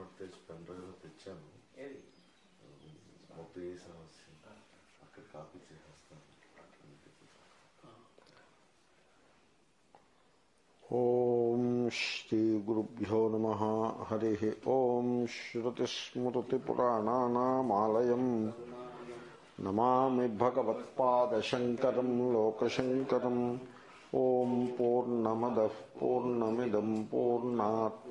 Note తెచ్చి pen drive తెచ్చాను ఏది ముప్పై సమస్య అక్కడ కాపీ చేసేస్తాను ఓం శ్రీ గురుభ్యో నమ హరి ఓం శ్రుతిస్మృతిపురాణానామాలయం నమామి భగవత్పాదశంకరం లోకశంకరం ఓం పూర్ణమద పూర్ణమిదం పూర్ణాత్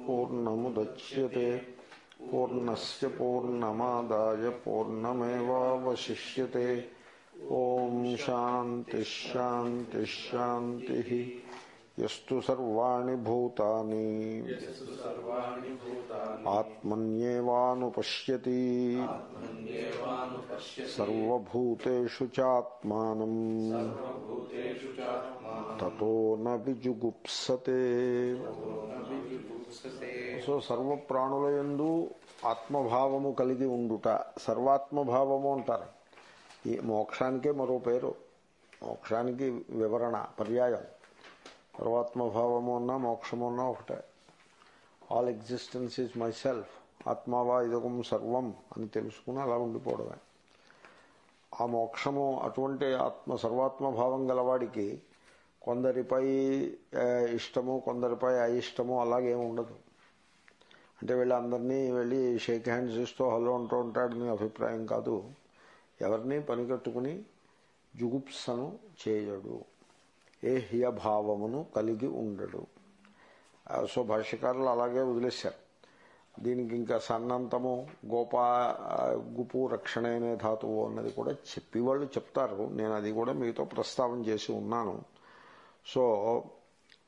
पूर्णस्य पूर्णमादाय पूर्णमेवावशिष्यते। ॐ शान्तिश्शान्तिश्शान्तिः। यस्तु सर्वाणि भूतानि। आत्मन्येवानुपश्यति। सर्वभूतेषु चात्मानम्। ततो न विजुगुप्सते। సో సర్వ ప్రాణుల యందు ఆత్మభావము కలిగి ఉండుట సర్వాత్మభావము అంటారు. ఈ మోక్షానికే మరో పేరు. మోక్షానికి వివరణ పర్యాయం. సర్వాత్మభావము అన్నా మోక్షము అన్నా ఒకటే. All existence is my self ఆత్మావా ఇదకం సర్వం అని తెలుసుకుని అలా ఉండిపోవడమే. ఆ మోక్షము అటువంటి ఆత్మ సర్వాత్మభావం గలవాడికి కొందరిపై ఇష్టము కొందరిపై అయిష్టము అలాగేం ఉండదు. అంటే వీళ్ళందరినీ వెళ్ళి షేక్ హ్యాండ్స్ ఇస్తూ హలో అంటూ ఉంటాడని అభిప్రాయం కాదు. ఎవరిని పనికట్టుకుని జుగుప్సను చేయడు. ఏ హియభావమును కలిగి ఉండడు. సో భాష్యకారులు అలాగే వదిలేశారు. దీనికి ఇంకా సన్నంతము గోపా గుపు రక్షణ అనే ధాతువు అన్నది కూడా చెప్పి వాళ్ళు చెప్తారు. నేను అది కూడా మీతో ప్రస్తావన చేసి ఉన్నాను. సో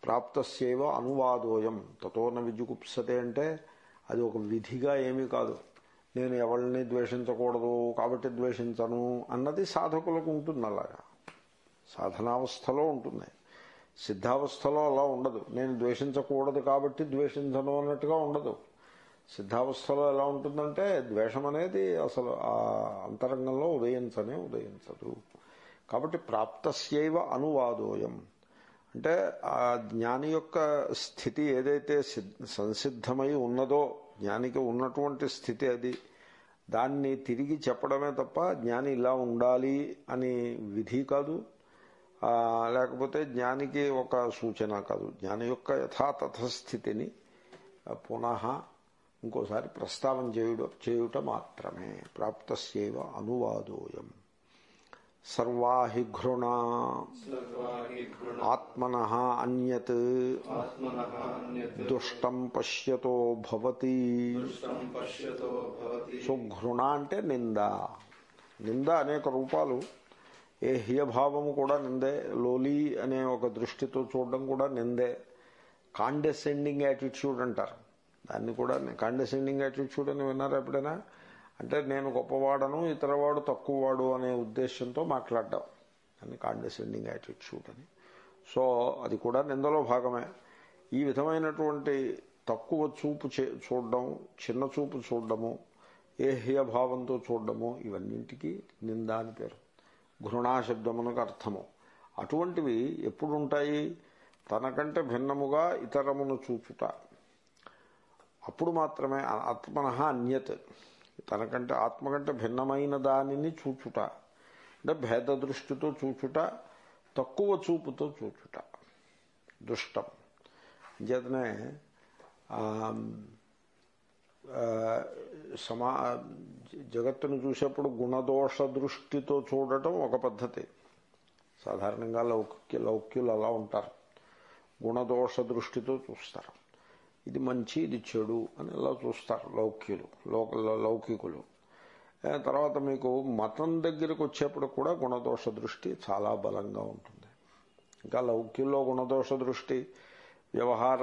ప్రాప్తస్యవ అనువాదోయం. తతోన విజుగుప్సతే అంటే అది ఒక విధిగా ఏమీ కాదు. నేను ఎవరిని ద్వేషించకూడదు కాబట్టి ద్వేషించను అన్నది సాధకులకు ఉంటుంది అలాగా. సాధనావస్థలో ఉంటుంది. సిద్ధావస్థలో అలా ఉండదు. నేను ద్వేషించకూడదు కాబట్టి ద్వేషించను అన్నట్టుగా ఉండదు. సిద్ధావస్థలో ఎలా ఉంటుందంటే ద్వేషం అనేది అసలు ఆ అంతరంగంలో ఉదయించనే ఉదయించదు. కాబట్టి ప్రాప్తస్యవ అనువాదోయం. అంటే ఆ జ్ఞాని యొక్క స్థితి ఏదైతే సంసిద్ధమై ఉన్నదో జ్ఞానికి ఉన్నటువంటి స్థితి అది దాన్ని తిరిగి చెప్పడమే తప్ప జ్ఞాని ఇలా ఉండాలి అని విధి కాదు. లేకపోతే జ్ఞానికి ఒక సూచన కాదు. జ్ఞాని యొక్క యథాతథ స్థితిని పునః ఇంకోసారి ప్రస్తావన చేయుట చేయుట మాత్రమే. ప్రాప్తస్యవ అనువాదోయం. సర్వాహి గుణ ఆత్మన అన్యత్. దుష్టం పశ్యతో భవతి. సో ఘృణ అంటే నింద. నింద అనేక రూపాలు. ఏ హియభావము కూడా నిందే. లోలి అనే ఒక దృష్టితో చూడడం కూడా నిందే. కాండెసెండింగ్ యాటిట్యూడ్ అంటారు. దాన్ని కూడా కాండెసెండింగ్ యాటిట్యూడ్ అని విన్నారా ఎప్పుడైనా? అంటే నేను గొప్పవాడను ఇతరవాడు తక్కువవాడు అనే ఉద్దేశంతో మాట్లాడడం. అని కాండెసెండింగ్ యాటిట్యూడ్ అని. సో అది కూడా నిందలో భాగమే. ఈ విధమైనటువంటి తక్కువ చూపు చే- చూడడం చిన్న చూపు చూడడము ఏహ్యభావంతో చూడడము ఇవన్నింటికి నింద అని పేరు. ఘృణాశబ్దమునకు అర్థము. అటువంటివి ఎప్పుడు ఉంటాయి తనకంటే భిన్నముగా ఇతరమును చూచుట. అప్పుడు మాత్రమే ఆత్మన అన్యత్. తనకంటే ఆత్మకంటే భిన్నమైన దానిని చూచుట. అంటే భేద దృష్టితో చూచుట తక్కువ చూపుతో చూచుట. దుష్టం. చేతనే సమా జగత్తును చూసేప్పుడు గుణదోష దృష్టితో చూడటం ఒక పద్ధతి. సాధారణంగా లౌక్య లౌక్యులు అలా ఉంటారు. గుణదోష దృష్టితో చూస్తారు. ఇది మంచి ఇది చెడు అని ఇలా చూస్తారు లౌక్యులు లోక లౌకికులు. తర్వాత మీకు మతం దగ్గరకు వచ్చేప్పుడు కూడా గుణదోష దృష్టి చాలా బలంగా ఉంటుంది. ఇంకా లౌక్యుల్లో గుణదోష దృష్టి వ్యవహార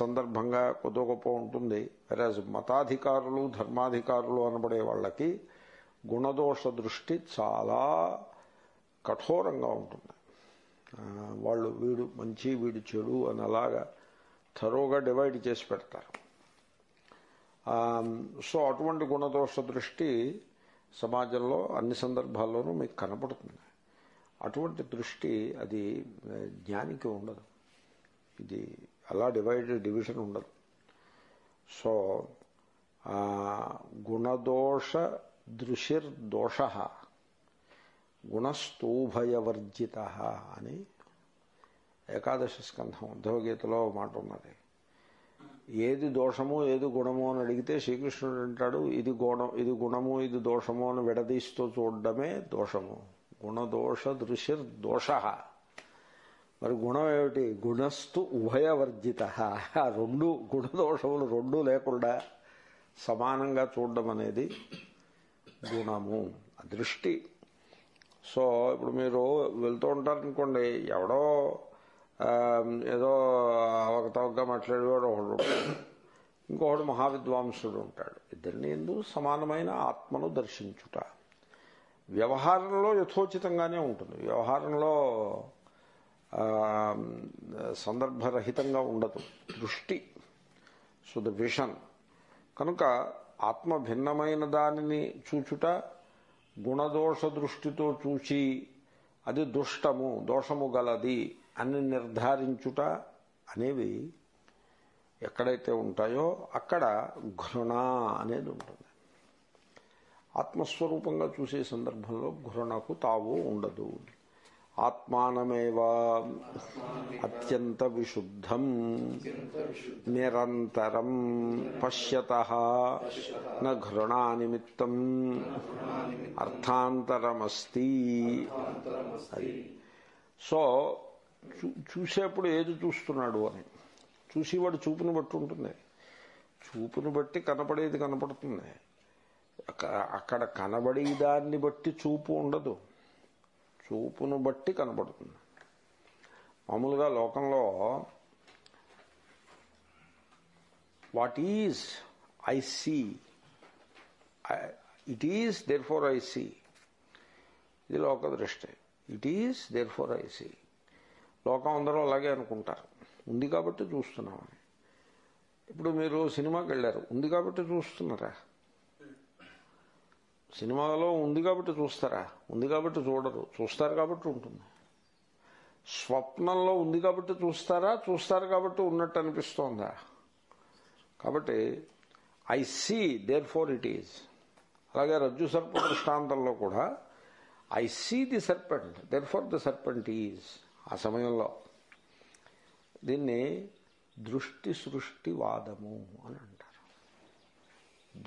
సందర్భంగా కొద్ది గొప్ప ఉంటుంది. వెరాజ్ మతాధికారులు ధర్మాధికారులు అనబడే వాళ్ళకి గుణదోష దృష్టి చాలా కఠోరంగా ఉంటుంది. వాళ్ళు వీడు మంచి వీడు చెడు అని అలాగా థరోగా డివైడ్ చేసి పెడతారు. సో అటువంటి గుణదోష దృష్టి సమాజంలో అన్ని సందర్భాల్లోనూ మీకు కనపడుతుంది. అటువంటి దృష్టి అది జ్ఞానికి ఉండదు. ఇది అలా డివైడ్ డివిజన్ ఉండదు. సో గుణదోష దృశిర్దోష గుణస్తూభయవర్జిత అని ఏకాదశ స్కంధం ఉద్ధవగీతలో మాట ఉన్నది. ఏది దోషము ఏది గుణము అని అడిగితే శ్రీకృష్ణుడు అంటాడు ఇది గుణం ఇది గుణము ఇది దోషము అని విడదీస్తూ చూడడమే దోషము. గుణదోష దృశిర్ దోష. మరి గుణం ఏమిటి? గుణస్థు ఉభయవర్జిత. ఆ రెండు గుణదోషములు రెండు లేకుండా సమానంగా చూడడం అనేది గుణము దృష్టి సో ఇప్పుడు మీరు వెళ్తూ ఉంటారనుకోండి ఎవడో ఏదో అవకతవకగా మాట్లాడేవాడు ఒకడు ఇంకొకడు మహావిద్వాంసుడు ఉంటాడు. ఇద్దరిని ఎందు సమానమైన ఆత్మను దర్శించుట. వ్యవహారంలో యథోచితంగానే ఉంటుంది. వ్యవహారంలో సందర్భరహితంగా ఉండదు. దృష్టి సో ద విషన్. కనుక ఆత్మ భిన్నమైన దానిని చూచుట గుణదోష దృష్టితో చూచి అది దుష్టము దోషము గలది. అని నిర్ధారించుట అనేవి ఎక్కడైతే ఉంటాయో అక్కడ ఘృణ అనేది ఉంటుంది. ఆత్మస్వరూపంగా చూసే సందర్భంలో ఘృణకు తావు ఉండదు. ఆత్మానమేవ అత్యంత విశుద్ధం నిరంతరం పశ్యత ఘృణా నిమిత్తం అర్థాంతరమస్తి. అది. సో చూసేప్పుడు ఏది చూస్తున్నాడు అని. చూసేవాడు చూపుని బట్టి ఉంటుంది. చూపుని బట్టి కనపడేది కనపడుతుంది. అక్కడ కనబడే దాన్ని బట్టి చూపు ఉండదు. చూపును బట్టి కనపడుతుంది. మామూలుగా లోకంలో what is I see? It is therefore I see. ఇది లోక దృష్టి. It is therefore I see. లోకం అందరూ అలాగే అనుకుంటారు. ఉంది కాబట్టి చూస్తున్నామని ఇప్పుడు మీరు సినిమాకి వెళ్ళారు. ఉంది కాబట్టి చూస్తున్నారా? సినిమాలో ఉంది కాబట్టి చూస్తారా? ఉంది కాబట్టి చూడరు. చూస్తారు కాబట్టి ఉంటుంది. స్వప్నంలో ఉంది కాబట్టి చూస్తారా? చూస్తారు కాబట్టి ఉన్నట్టు అనిపిస్తోందా? కాబట్టి I see therefore it is అలాగే రజ్జు సర్ప దృష్టాంతంలో కూడా I see the serpent therefore the serpent is ఆ సమయంలో దీన్ని దృష్టి సృష్టి వాదము అని అంటారు.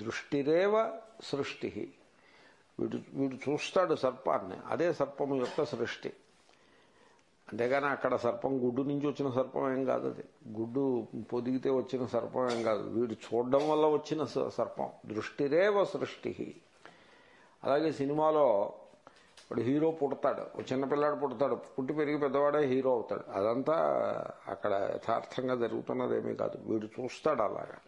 దృష్టిరేవ సృష్టి. వీడు వీడు చూస్తాడు సర్పాన్ని అదే సర్పము యొక్క సృష్టి. అంతేగాని అక్కడ సర్పం గుడ్డు నుంచి వచ్చిన సర్పం ఏం కాదు అది. గుడ్డు పొదిగితే వచ్చిన సర్పం ఏం కాదు. వీడు చూడడం వల్ల వచ్చిన స- సర్పం. దృష్టిరేవ సృష్టి. అలాగే సినిమాలో వాడు హీరో పుడతాడు. ఒక చిన్నపిల్లాడు పుడతాడు. పుట్టి పెరిగి పెద్దవాడే హీరో అవుతాడు. అదంతా అక్కడ యథార్థంగా జరుగుతున్నదేమీ కాదు. వీడు చూస్తాడు అలాగా.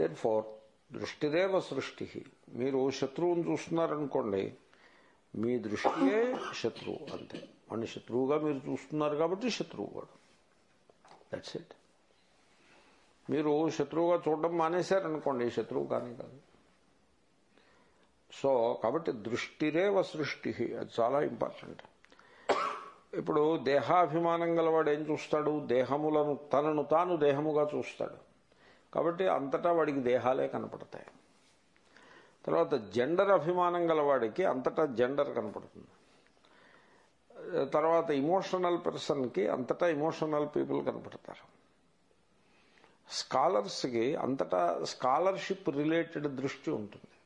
దెన్ ఫోర్ దృష్టిదేవ సృష్టి. మీరు శత్రువుని చూస్తున్నారనుకోండి మీ దృష్టియే శత్రువు అంతే. వాడిని శత్రువుగా మీరు చూస్తున్నారు కాబట్టి శత్రువు వాడు. దట్స్ ఇట్ మీరు శత్రువుగా చూడడం మానేశారనుకోండి శత్రువు కానీ కాదు. సో కాబట్టి దృష్టిరేవ సృష్టి. అది చాలా ఇంపార్టెంట్. ఇప్పుడు దేహాభిమానం గలవాడు ఏం చూస్తాడు? దేహములను తనను తాను దేహముగా చూస్తాడు. కాబట్టి అంతటా వాడికి దేహాలే కనపడతాయి. తర్వాత జెండర్ అభిమానం గలవాడికి అంతటా జెండర్ కనపడుతుంది. తర్వాత ఇమోషనల్ పర్సన్కి అంతటా ఇమోషనల్ పీపుల్ కనపడతారు. స్కాలర్స్కి అంతటా స్కాలర్షిప్ రిలేటెడ్ దృష్టి ఉంటుంది.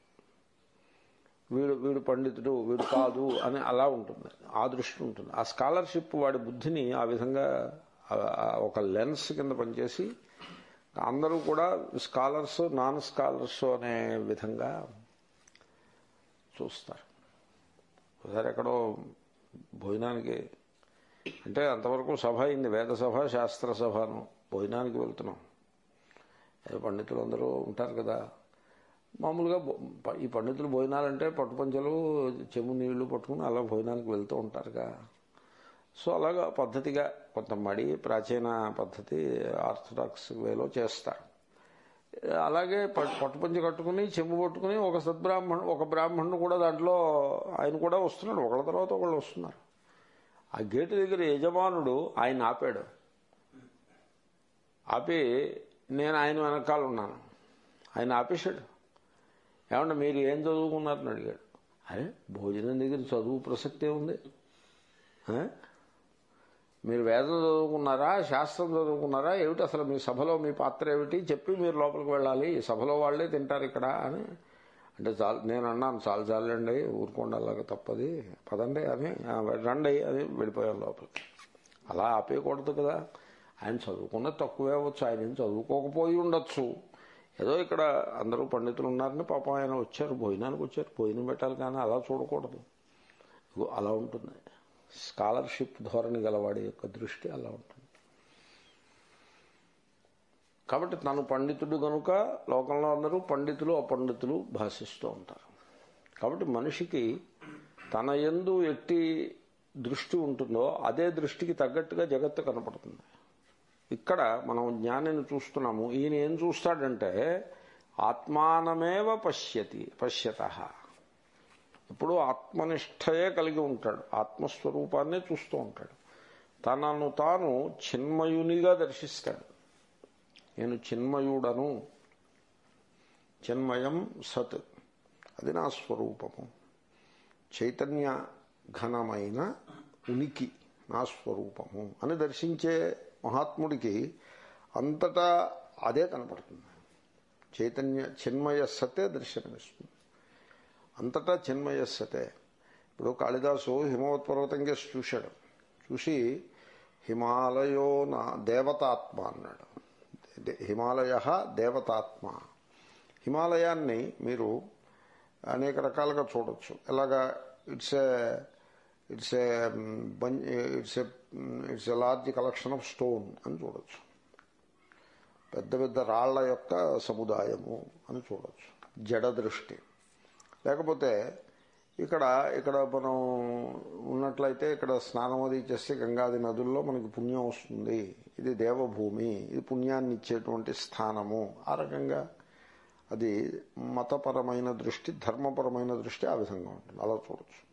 వీడు వీడు పండితుడు వీడు కాదు అని అలా ఉంటుంది. ఆ దృష్టి ఉంటుంది. ఆ స్కాలర్షిప్ వాడి బుద్ధిని ఆ విధంగా ఒక లెన్స్ కింద పనిచేసి అందరూ కూడా స్కాలర్స్ నాన్ స్కాలర్స్ అనే విధంగా చూస్తారు. ఒకసారి ఎక్కడో భోజనానికి అంటే అంతవరకు సభ అయింది. వేద సభ శాస్త్ర సభను భోజనానికి వెళ్తున్నాం. అదే పండితులు అందరూ ఉంటారు కదా. మామూలుగా ఈ పండితులు భోజనాలంటే పట్టుపంచలు చెము నీళ్ళు పట్టుకుని అలా భోజనానికి వెళ్తూ ఉంటారుగా. సో అలాగా పద్ధతిగా కొంత మడి ప్రాచీన పద్ధతి ఆర్థడాక్స్ వేలో చేస్తారు. అలాగే ప- పట్టుపంచి కట్టుకుని చెంబు పట్టుకుని ఒక సద్బ్రాహ్మణు ఒక బ్రాహ్మణుడు కూడా దాంట్లో ఆయన కూడా వస్తున్నాడు. ఒకళ్ళ తర్వాత ఒకళ్ళు వస్తున్నారు. ఆ గేటు దగ్గర యజమానుడు ఆయన ఆపాడు. ఆపి నేను ఆయన వెనకాల ఉన్నాను. ఆయన ఆపేశాడు. ఏమంటే మీరు ఏం చదువుకున్నారని అడిగాడు. అరే భోజనం దగ్గర చదువు ప్రసక్తే ఉంది. మీరు వేదం చదువుకున్నారా శాస్త్రం చదువుకున్నారా? ఏమిటి అసలు మీ సభలో మీ పాత్ర ఏమిటి? చెప్పి మీరు లోపలికి వెళ్ళాలి. సభలో వాళ్ళే తింటారు ఇక్కడ అని. అంటే చాలు నేను అన్నాను చాలు చాలండి ఊరుకోండి అలాగ తప్పది. పదండి అని రండి అని వెళ్ళిపోయాను లోపలికి. అలా ఆపేయకూడదు కదా. ఆయన చదువుకున్న తక్కువే అవ్వచ్చు ఆయన చదువుకోకపోయి ఉండొచ్చు. ఏదో ఇక్కడ అందరూ పండితులు ఉన్నారని పాపం ఆయన వచ్చారు భోజనానికి వచ్చారు భోజనం పెట్టాలి కానీ అలా చూడకూడదు. అలా ఉంటుంది. స్కాలర్షిప్ ధోరణి గలవాడి యొక్క దృష్టి అలా ఉంటుంది. కాబట్టి తను పండితుడు కనుక లోకంలో అందరూ పండితులు అపండితులు భాషిస్తూ ఉంటారు. కాబట్టి మనిషికి తన ఎందు ఎట్టి దృష్టి ఉంటుందో అదే దృష్టికి తగ్గట్టుగా జగత్తు కనపడుతుంది. ఇక్కడ మనం జ్ఞానిని చూస్తున్నాము. ఈయన ఏం చూస్తాడంటే ఆత్మానమేవ పశ్యతి పశ్యత. ఇప్పుడు ఆత్మనిష్టయే కలిగి ఉంటాడు. ఆత్మస్వరూపాన్నే చూస్తూ ఉంటాడు. తనను తాను చిన్మయునిగా దర్శిస్తాడు. నేను చిన్మయుడను. చిన్మయం సత్. అది నా స్వరూపము. చైతన్య ఘనమైన ఉనికి నా స్వరూపము అని దర్శించే మహాత్ముడికి అంతటా అదే కనపడుతుంది. చైతన్య చిన్మయ సతే దర్శనమిస్తుంది. అంతటా చిన్మయ సతే. ఇప్పుడు కాళిదాసు హిమవత్ పర్వతం కేసి చూశాడు. చూసి హిమాలయో నా దేవతాత్మ అన్నాడు. హిమాలయ దేవతాత్మ. హిమాలయాన్ని మీరు అనేక రకాలుగా చూడొచ్చు. ఎలాగా it's a it's a it's a it's a large collection of stone అని చూడొచ్చు. పెద్ద పెద్ద రాళ్ళ యొక్క సముదాయము అని చూడొచ్చు. జడ దృష్టి. లేకపోతే ఇక్కడ ఇక్కడ మనం ఉన్నట్లయితే ఇక్కడ స్నానం అది చేస్తే గంగాది నదుల్లో మనకి పుణ్యం వస్తుంది. ఇది దేవభూమి. ఇది పుణ్యాన్ని ఇచ్చేటువంటి స్థానము. ఆ రకంగా అది మతపరమైన దృష్టి ధర్మపరమైన దృష్టి ఆ విధంగా ఉంటుంది. అలా చూడొచ్చు.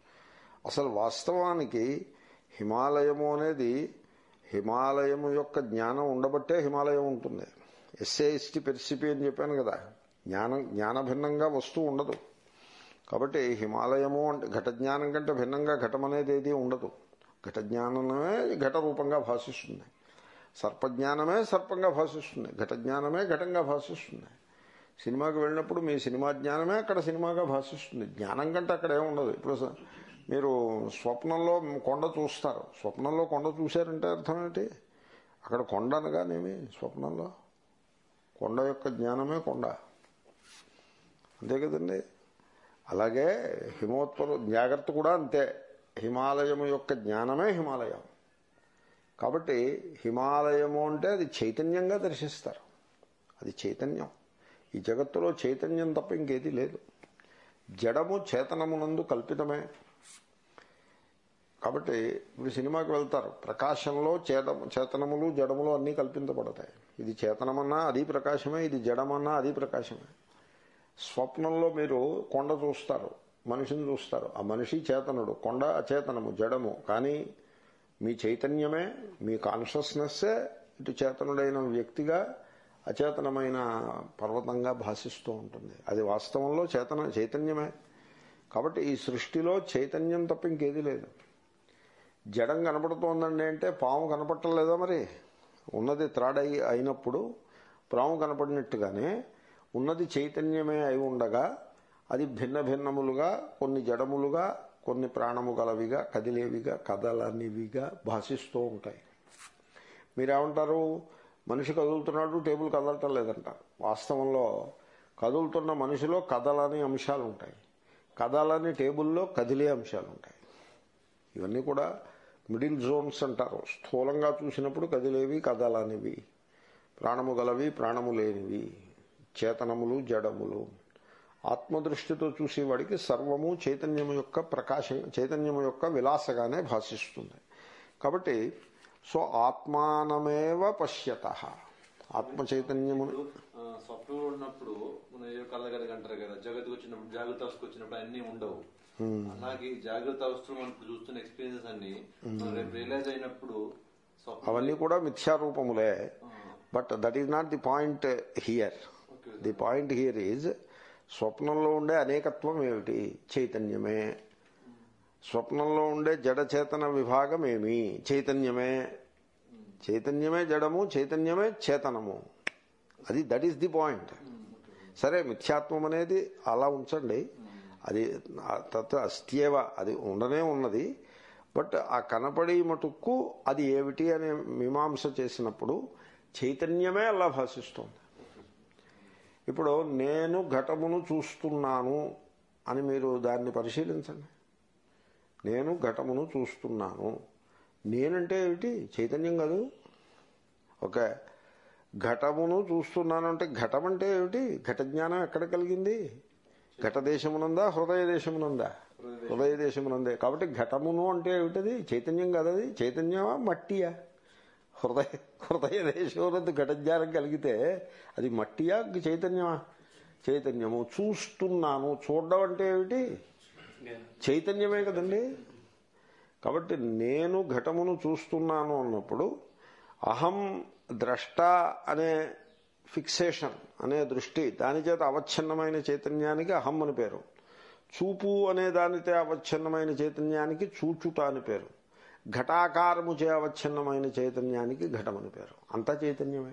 అసలు వాస్తవానికి హిమాలయము అనేది హిమాలయము యొక్క జ్ఞానం ఉండబట్టే హిమాలయం ఉంటుంది. ఎస్ఏఎస్టి పెర్సిపి అని చెప్పాను కదా. జ్ఞానం జ్ఞాన భిన్నంగా వస్తువు ఉండదు. కాబట్టి హిమాలయము అంటే ఘట జ్ఞానం కంటే భిన్నంగా ఘటం అనేది ఏది ఉండదు. ఘట జ్ఞానమే ఘట రూపంగా భాషిస్తుంది. సర్పజ్ఞానమే సర్పంగా భాషిస్తుంది. ఘట జ్ఞానమే ఘటంగా భాషిస్తుంది. సినిమాకి వెళ్ళినప్పుడు మీ సినిమా జ్ఞానమే అక్కడ సినిమాగా భాషిస్తుంది. జ్ఞానం కంటే అక్కడ ఏముండదు ఇప్పుడు మీరు స్వప్నంలో కొండ చూస్తారు. స్వప్నంలో కొండ చూశారంటే అర్థం ఏంటి? అక్కడ కొండ అనగానేమి స్వప్నంలో? కొండ యొక్క జ్ఞానమే కొండ. అంతే కదండి? అలాగే హిమోత్పలు జాగ్రత్త కూడా అంతే. హిమాలయము యొక్క జ్ఞానమే హిమాలయం. కాబట్టి హిమాలయము అంటే అది చైతన్యంగా దర్శిస్తారు. అది చైతన్యం. ఈ జగత్తులో చైతన్యం తప్ప ఇంకేది లేదు. జడము చేతనమునందు కల్పితమే. కాబట్టి ఇప్పుడు సినిమాకి వెళ్తారు. ప్రకాశంలో చేత చేతనములు జడములు అన్నీ కల్పించబడతాయి. ఇది చేతనమన్నా అది ప్రకాశమే ఇది జడమన్నా అది ప్రకాశమే. స్వప్నంలో మీరు కొండ చూస్తారు మనిషిని చూస్తారు. ఆ మనిషి చేతనుడు. కొండ అచేతనము జడము. కానీ మీ చైతన్యమే మీ కాన్షియస్నెస్సే ఇటు చేతనుడైన వ్యక్తిగా అచేతనమైన పర్వతంగా భాషిస్తూ ఉంటుంది. అది వాస్తవంలో చేతన చైతన్యమే. కాబట్టి ఈ సృష్టిలో చైతన్యం తప్ప ఇంకేది లేదు. జడం కనపడుతోందండి అంటే పాము కనపట్టలేదా మరి? ఉన్నది త్రాడై అయినప్పుడు పాము కనపడినట్టుగానే ఉన్నది చైతన్యమే అయి ఉండగా అది భిన్న భిన్నములుగా కొన్ని జడములుగా కొన్ని ప్రాణము గలవిగా కదిలేవిగా కదలనివిగా భాషిస్తూ ఉంటాయి. మీరేమంటారు? మనిషి కదులుతున్నాడు టేబుల్ కదలటం లేదంటారు వాస్తవంలో కదులుతున్న మనిషిలో కదలని అంశాలు ఉంటాయి కదలని టేబుల్లో కదిలే అంశాలు ఉంటాయి ఇవన్నీ కూడా మిడిల్ జోన్స్ అంటారు. స్థూలంగా చూసినప్పుడు కదిలేవి కదలనివి. ప్రాణము గలవి ప్రాణము లేనివి. చేతనములు జడములు. ఆత్మదృష్టితో చూసేవాడికి సర్వము చైతన్యము యొక్క ప్రకాశం చైతన్యము యొక్క విలాసగానే భాషిస్తుంది. కాబట్టి సో ఆత్మానమేవ పశ్యత. ఆత్మ చైతన్యము స్వప్నంలో ఉన్నప్పుడు మన కళ్ళ గదికి అంటారు కదా జగత్తుకు వచ్చినప్పుడు జాగ్రత్త వచ్చినప్పుడు అన్ని ఉండవు. అలాగే జాగ్రత్త ఇప్పుడు చూస్తున్న ఎక్స్పీరియన్సెస్ అన్ని. రేపు రియలైజ్ అయినప్పుడు అవన్నీ కూడా మిథ్యారూపములే. But that is not the point here the point here is స్వప్నంలో ఉండే అనేకత్వం ఏమిటి? చైతన్యమే. స్వప్నంలో ఉండే జడ చేతన విభాగం ఏమి? చైతన్యమే. చైతన్యమే జడము చైతన్యమే చేతనము. అది దట్ ఈస్ ది పాయింట్ సరే మిథ్యాత్వం అనేది అలా ఉంచండి. అది తత్ తత్వ అస్త్యేవ అది ఉండనే ఉన్నది. బట్ ఆ కనపడి మటుక్కు అది ఏమిటి అనే మీమాంస చేసినప్పుడు చైతన్యమే అలా భాషిస్తుంది. ఇప్పుడు నేను ఘటమును చూస్తున్నాను అని మీరు దాన్ని పరిశీలించండి. నేను ఘటమును చూస్తున్నాను. నేనంటే ఏమిటి? చైతన్యం కాదు. ఓకే. ఘటమును చూస్తున్నాను అంటే ఘటం అంటే ఏమిటి? ఘట జ్ఞానం ఎక్కడ కలిగింది? ఘట దేశమునందా హృదయ దేశమునందా హృదయ దేశమునందే కాబట్టి ఘటమును అంటే ఏమిటది? చైతన్యం కదది? చైతన్యమా? మట్టియా? హృదయ హృదయ దేశమునందు ఘట జ్ఞానం కలిగితే అది మట్టియా? చైతన్యమా? చైతన్యము. చూస్తున్నాను. చూడడం అంటే ఏమిటి? చైతన్యమే కదండి. కాబట్టి నేను ఘటమును చూస్తున్నాను అన్నప్పుడు అహం ద్రష్ట అనే ఫిక్సేషన్ అనే దృష్టి దాని చేత అవచ్ఛిన్నమైన చైతన్యానికి అహం అని పేరు. చూపు అనే దానితో అవచ్ఛిన్నమైన చైతన్యానికి చూచుట అని పేరు. ఘటాకారము చే అవచ్ఛిన్నమైన చైతన్యానికి ఘటం అని పేరు. అంతా చైతన్యమే.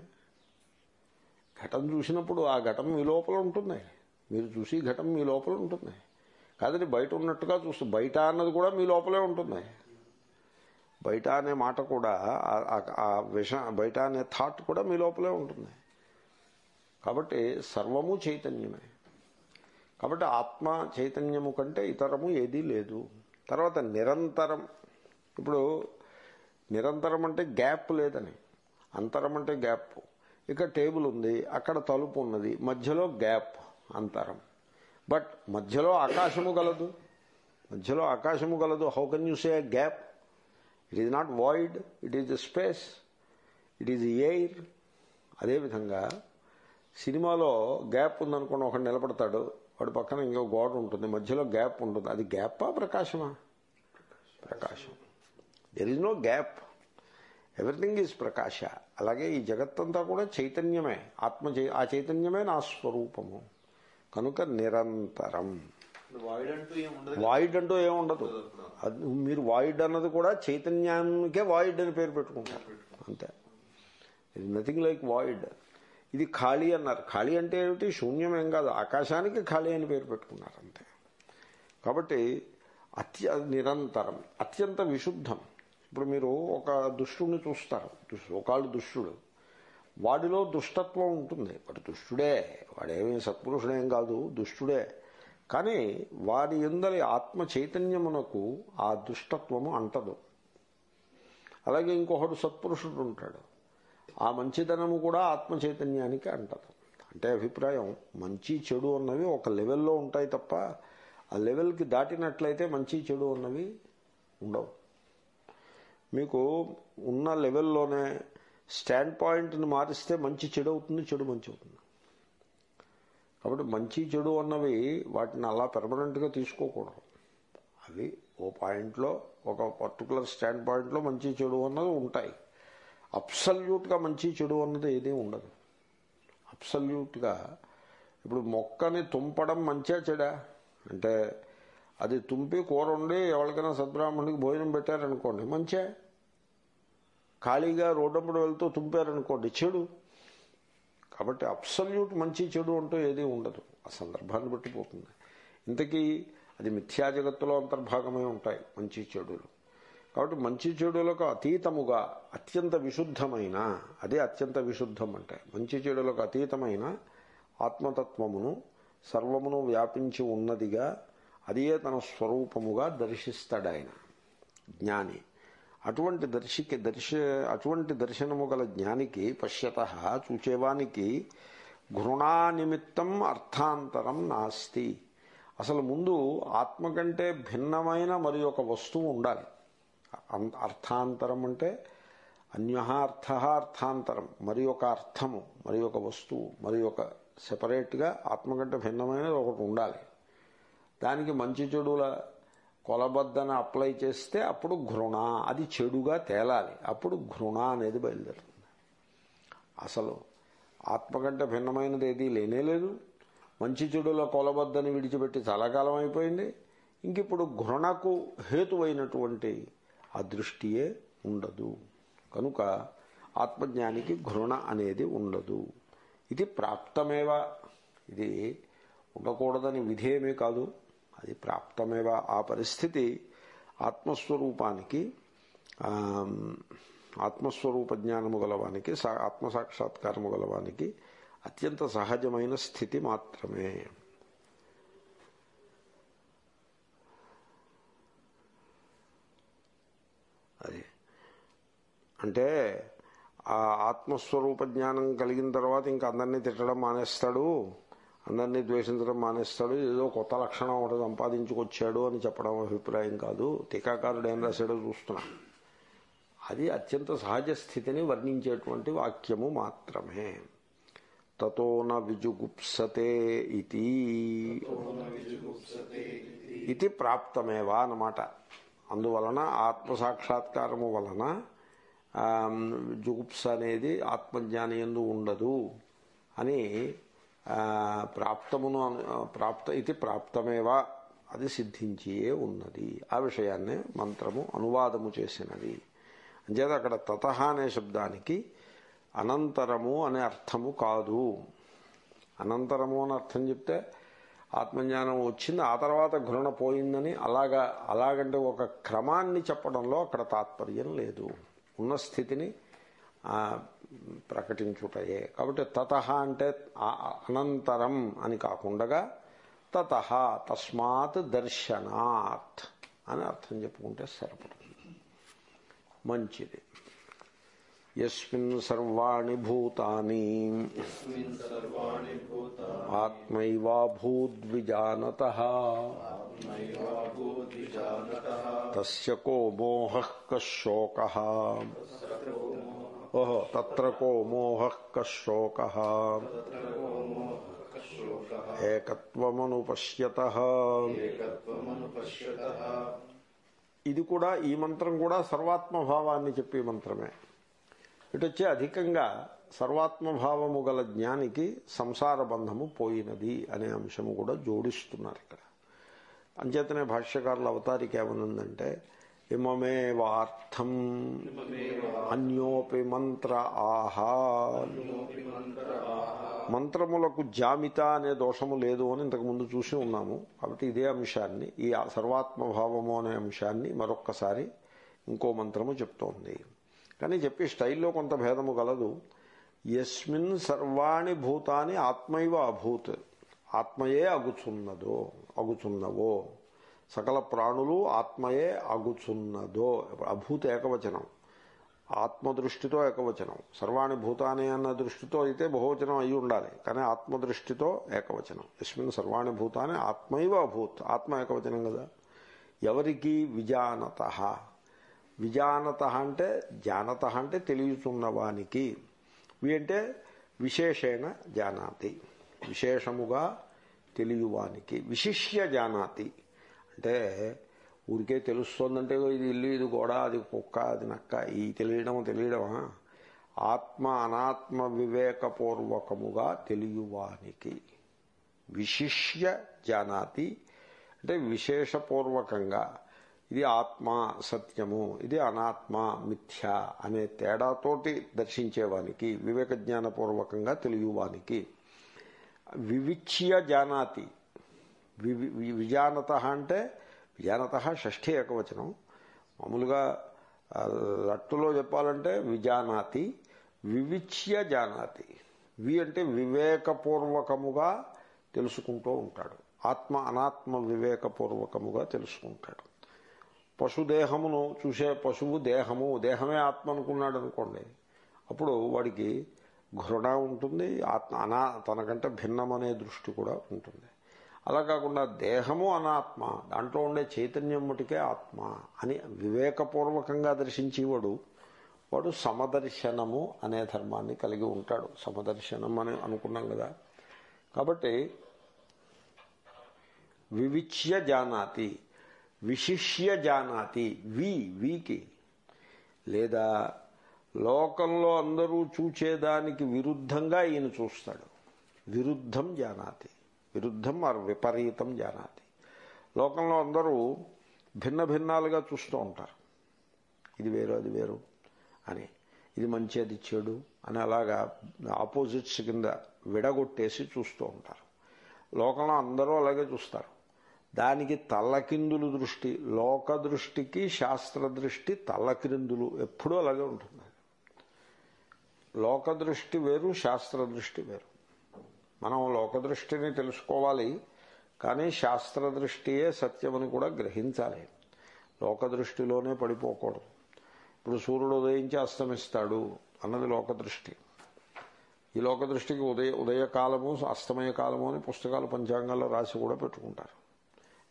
ఘటం చూసినప్పుడు ఆ ఘటం మీ లోపల ఉంటుంది. మీరు చూసి ఘటం మీ లోపల ఉంటుంది. కాదని బయట ఉన్నట్టుగా చూస్తూ బయట అన్నది కూడా మీ లోపలే ఉంటుంది. బయట అనే మాట కూడా ఆ విష బయట అనే థాట్ కూడా మీ లోపలే ఉంటుంది. కాబట్టి సర్వము చైతన్యమే. కాబట్టి ఆత్మ చైతన్యము కంటే ఇతరము ఏదీ లేదు. తర్వాత నిరంతరం. ఇప్పుడు నిరంతరం అంటే గ్యాప్ లేదని. అంతరం అంటే గ్యాప్. ఇక టేబుల్ ఉంది అక్కడ తలుపు ఉన్నది మధ్యలో గ్యాప్ అంతరం. బట్ మధ్యలో ఆకాశము గలదు. మధ్యలో ఆకాశము గలదు. How can you say gap it is not void it is space it is air అదేవిధంగా సినిమాలో గ్యాప్ ఉందనుకోండి ఒకడు నిలబడతాడు వాడి పక్కన ఇంకో గోడ ఉంటుంది మధ్యలో గ్యాప్ ఉంటుంది. అది గ్యాపా ప్రకాశమా? ప్రకాశం. There is no gap everything is ప్రకాశ. అలాగే ఈ జగత్తంతా కూడా చైతన్యమే. ఆత్మ ఆ చైతన్యమే నా స్వరూపము. కనుక నిరంతరం. వాయిడ్ అంటూ ఏముండదు అది మీరు వాయిడ్ అన్నది కూడా చైతన్యానికే వాయిడ్ అని పేరు పెట్టుకుంటారు. అంతే. నథింగ్ లైక్ వాయిడ్ ఇది ఖాళీ అన్నారు. ఖాళీ అంటే ఏమిటి? శూన్యం ఏం కాదు. ఆకాశానికి ఖాళీ అని పేరు పెట్టుకున్నారు అంతే. కాబట్టి అత్య నిరంతరం అత్యంత విశుద్ధం. ఇప్పుడు మీరు ఒక దుష్టుడిని చూస్తారు. ఒకళ్ళు దుష్టుడు. వాడిలో దుష్టత్వం ఉంటుంది. వాడు దుష్టుడే. వాడేమీ సత్పురుషుడేం కాదు. దుష్టుడే. కానీ వారి ఎందరి ఆత్మ చైతన్యమునకు ఆ దుష్టత్వము అంటదు. అలాగే ఇంకొకడు సత్పురుషుడు ఉంటాడు. ఆ మంచితనము కూడా ఆత్మ చైతన్యానికి అంటారు అంటే అభిప్రాయం మంచి చెడు అన్నవి ఒక లెవెల్లో ఉంటాయి తప్ప ఆ లెవెల్కి దాటినట్లయితే మంచి చెడు అన్నవి ఉండవు. మీకు ఉన్న లెవెల్లోనే స్టాండ్ పాయింట్ని మారిస్తే మంచి చెడు అవుతుంది చెడు మంచి అవుతుంది. కాబట్టి మంచి చెడు అన్నవి వాటిని అలా పెర్మనెంట్గా తీసుకోకూడదు. అవి ఓ పాయింట్లో ఒక పర్టికులర్ స్టాండ్ పాయింట్లో మంచి చెడు అన్నది ఉంటాయి. అబ్సల్యూట్గా మంచి చెడు అన్నది ఏదీ ఉండదు. అబ్సల్యూట్గా ఇప్పుడు మొక్కని తుంపడం మంచిగా చెడా. అంటే అది తుంపి కూర ఉండి ఎవరికైనా సద్బ్రాహ్మణుడికి భోజనం పెట్టారనుకోండి మంచే. ఖాళీగా రోడ్డప్పుడు వెళ్తూ తుంపారనుకోండి చెడు. కాబట్టి అబ్సల్యూట్ మంచి చెడు అంటూ ఏదీ ఉండదు. ఆ సందర్భాన్ని బట్టి పోతుంది. ఇంతకీ అది మిథ్యా జగత్తులో అంతర్భాగమై ఉంటాయి మంచి చెడులు. కాబట్టి మంచి చెడులకు అతీతముగా అత్యంత విశుద్ధమైన అదే అత్యంత విశుద్ధం అంటే మంచి చెడులకు అతీతమైన ఆత్మతత్వమును సర్వమును వ్యాపించి ఉన్నదిగా అదే తన స్వరూపముగా దర్శిస్తాడు ఆయన జ్ఞాని. అటువంటి దర్శికి దర్శ అటువంటి దర్శనము గల జ్ఞానికి పశ్యత చూచేవానికి ఘృణానిమిత్తం అర్థాంతరం నాస్తి. అసలు ముందు ఆత్మ కంటే భిన్నమైన మరి ఒక వస్తువు ఉండాలి. అర్థాంతరం అంటే అన్యహ అర్థ అర్థాంతరం. మరి ఒక అర్థము మరి ఒక వస్తువు మరి ఒక సెపరేట్గా ఆత్మ కంటే భిన్నమైనది ఒకటి ఉండాలి. దానికి మంచి చెడుల కొలబద్దన అప్లై చేస్తే అప్పుడు ఘృణ అది చెడుగా తేలాలి. అప్పుడు ఘృణ అనేది బయలుదేరుతుంది. అసలు ఆత్మ కంటే భిన్నమైనది ఏదీ లేనే లేదు. మంచి చెడుల కొలబద్దని విడిచిపెట్టి చాలా కాలం అయిపోయింది. ఇంక ఇప్పుడు ఘృణకు హేతువైనటువంటి ఆ దృష్టియే ఉండదు. కనుక ఆత్మజ్ఞానికి ఘృణ అనేది ఉండదు. ఇది ప్రాప్తమేవ. ఇది ఉండకూడదని విధేయమే కాదు. అది ప్రాప్తమేవ. ఆ పరిస్థితి ఆత్మస్వరూపానికి ఆత్మస్వరూప జ్ఞానము గలవానికి ఆత్మసాక్షాత్కారము గలవానికి అత్యంత సహజమైన స్థితి మాత్రమే. అంటే ఆ ఆత్మస్వరూప జ్ఞానం కలిగిన తర్వాత ఇంకా అందరినీ తిట్టడం మానేస్తాడు అందరినీ ద్వేషించడం మానేస్తాడు ఏదో కొత్త లక్షణం ఒకటి సంపాదించుకొచ్చాడు అని చెప్పడం అభిప్రాయం కాదు. టీకాకారుడు ఏం రాశాడో చూస్తున్నా. అది అత్యంత సహజ స్థితిని వర్ణించేటువంటి వాక్యము మాత్రమే. తతో విజుగుప్సతే ఇది ఇది ప్రాప్తమేవా అన్నమాట. అందువలన ఆత్మసాక్షాత్కారము వలన జుగుప్స అనేది ఆత్మజ్ఞాని ఎందు ఉండదు అని ప్రాప్తమును అను- ప్రాప్త ఇది ప్రాప్తమేవా? అది సిద్ధించియే ఉన్నది. ఆ విషయాన్నే మంత్రము అనువాదము చేసినది. అంచేత అక్కడ తత అనే శబ్దానికి అనంతరము అనే అర్థము కాదు. అనంతరము అని అర్థం చెప్తే ఆత్మజ్ఞానం వచ్చింది ఆ తర్వాత ఘృణ పోయిందని అలాగా అలాగంటే ఒక క్రమాన్ని చెప్పడంలో అక్కడ తాత్పర్యం లేదు. ఉన్న స్థితిని ప్రకటించుటయే. కాబట్టి తత అంటే అనంతరం అని కాకుండా తత తస్మాత్ దర్శనాత్ అని అర్థం చెప్పుకుంటే సరిపడుతుంది. మంచిది. यस्मिन् सर्वाणि भूतानि ఆత్మైవాభూద్విజానత नैवाभूद्विजानतः తస్య కో మోహ కశోక ఓహో తత్ర కో మోహ కశోక शोकः ఏకత్వమను పశ్యత एकत्वमनुपश्यतः ఇది కూడా ఈ మంత్రం కూడా సర్వాత్మభావాన్ని చెప్పే మంత్రమే ఇటు వచ్చి అధికంగా సర్వాత్మభావము గల జ్ఞానికి సంసార బంధము పోయినది అనే అంశము కూడా జోడిస్తున్నారు ఇక్కడ. అంచేతనే భాష్యకారుల అవతారిక ఏమనుందంటే ఇమమే వార్థం అన్యోపి మంత్ర ఆహా. మంత్రములకు జామిత అనే దోషము లేదు అని ఇంతకుముందు చూసి ఉన్నాము. కాబట్టి ఇదే అంశాన్ని ఈ సర్వాత్మభావము అనే అంశాన్ని మరొక్కసారి ఇంకో మంత్రము చెప్తోంది. కానీ చెప్పి స్టైల్లో కొంత భేదము గలదు యస్మిన్ సర్వాణి భూతాని ఆత్మైవ అభూత్. ఆత్మయే అగుచున్నదో అగుచున్నవో. సకల ప్రాణులు ఆత్మయే అగుచున్నదో. అభూత ఏకవచనం. ఆత్మదృష్టితో ఏకవచనం. సర్వాణి భూతాని అన్న దృష్టితో అయితే బహువచనం అయి ఉండాలి. కానీ ఆత్మదృష్టితో ఏకవచనం. యస్మిన్ సర్వాణి భూతాని ఆత్మైవ అభూత్. ఆత్మ ఏకవచనం కదా. ఎవరికి విజానత. విజానత అంటే జానత అంటే తెలియచున్నవానికి. వి అంటే విశేషేణ జానాతి. విశేషముగా తెలియవానికి. విశిష్య జానాతి. అంటే ఊరికే తెలుస్తోందంటే ఇది ఇల్లు ఇది గోడ అది కుక్క అది నక్క ఈ తెలియడం తెలియడమా? ఆత్మ అనాత్మ వివేకపూర్వకముగా తెలియవానికి. విశిష్య జానాతి. అంటే విశేషపూర్వకంగా. ఇది ఆత్మ సత్యము ఇది అనాత్మ మిథ్య అనే తేడాతోటి దర్శించేవానికి వివేక జ్ఞానపూర్వకంగా తెలియవానికి. వివిచ్య జానాతి. వివి వి- విజానత అంటే విజానత షష్ఠీ ఏకవచనం. మామూలుగా లట్టులో చెప్పాలంటే విజానాతి వివిచ్య జానాతి. వి అంటే వివేకపూర్వకముగా తెలుసుకుంటూ ఉంటాడు. ఆత్మ అనాత్మ వివేకపూర్వకముగా తెలుసుకుంటాడు. పశుదేహమును చూసే పశువు దేహము దేహమే ఆత్మ అనుకున్నాడు అనుకోండి. అప్పుడు వాడికి ఘృణ ఉంటుంది ఆత్మ అనా తనకంటే భిన్నమనే దృష్టి కూడా ఉంటుంది. అలా కాకుండా దేహము అనాత్మ దాంట్లో ఉండే చైతన్యం మటుకే ఆత్మ అని వివేకపూర్వకంగా దర్శించేవాడు వాడు సమదర్శనము అనే ధర్మాన్ని కలిగి ఉంటాడు. సమదర్శనం అని అనుకున్నాం కదా. కాబట్టి వివిచ్య జానాతి విశిష్య జానాతి వి వీకి. లేదా లోకంలో అందరూ చూచేదానికి విరుద్ధంగా ఈయన చూస్తాడు. విరుద్ధం జానాతి. విరుద్ధం ఆర్ విపరీతం జానాతి. లోకంలో అందరూ భిన్న భిన్నాలుగా చూస్తూ ఉంటారు. ఇది వేరు అది వేరు అని. ఇది మంచి అది చెడు అని అలాగా ఆపోజిట్స్ కింద విడగొట్టేసి చూస్తూ ఉంటారు. లోకంలో అందరూ అలాగే చూస్తారు. దానికి తల్లకిందులు దృష్టి లోక దృష్టికి శాస్త్ర దృష్టి తల్లకిందులు ఎప్పుడూ అలాగే ఉంటుంది. లోక దృష్టి వేరు శాస్త్ర దృష్టి వేరు. మనం లోక దృష్టిని తెలుసుకోవాలి కానీ శాస్త్ర దృష్టియే సత్యమని కూడా గ్రహించాలి. లోక దృష్టిలోనే పడిపోకూడదు. ఇప్పుడు సూర్యుడు ఉదయించి అస్తమిస్తాడు అన్నది లోక దృష్టి. ఈ లోక దృష్టికి ఉదయ ఉదయకాలము అస్తమయ కాలము అని పుస్తకాలు పంచాంగాల్లో రాసి కూడా పెట్టుకుంటారు.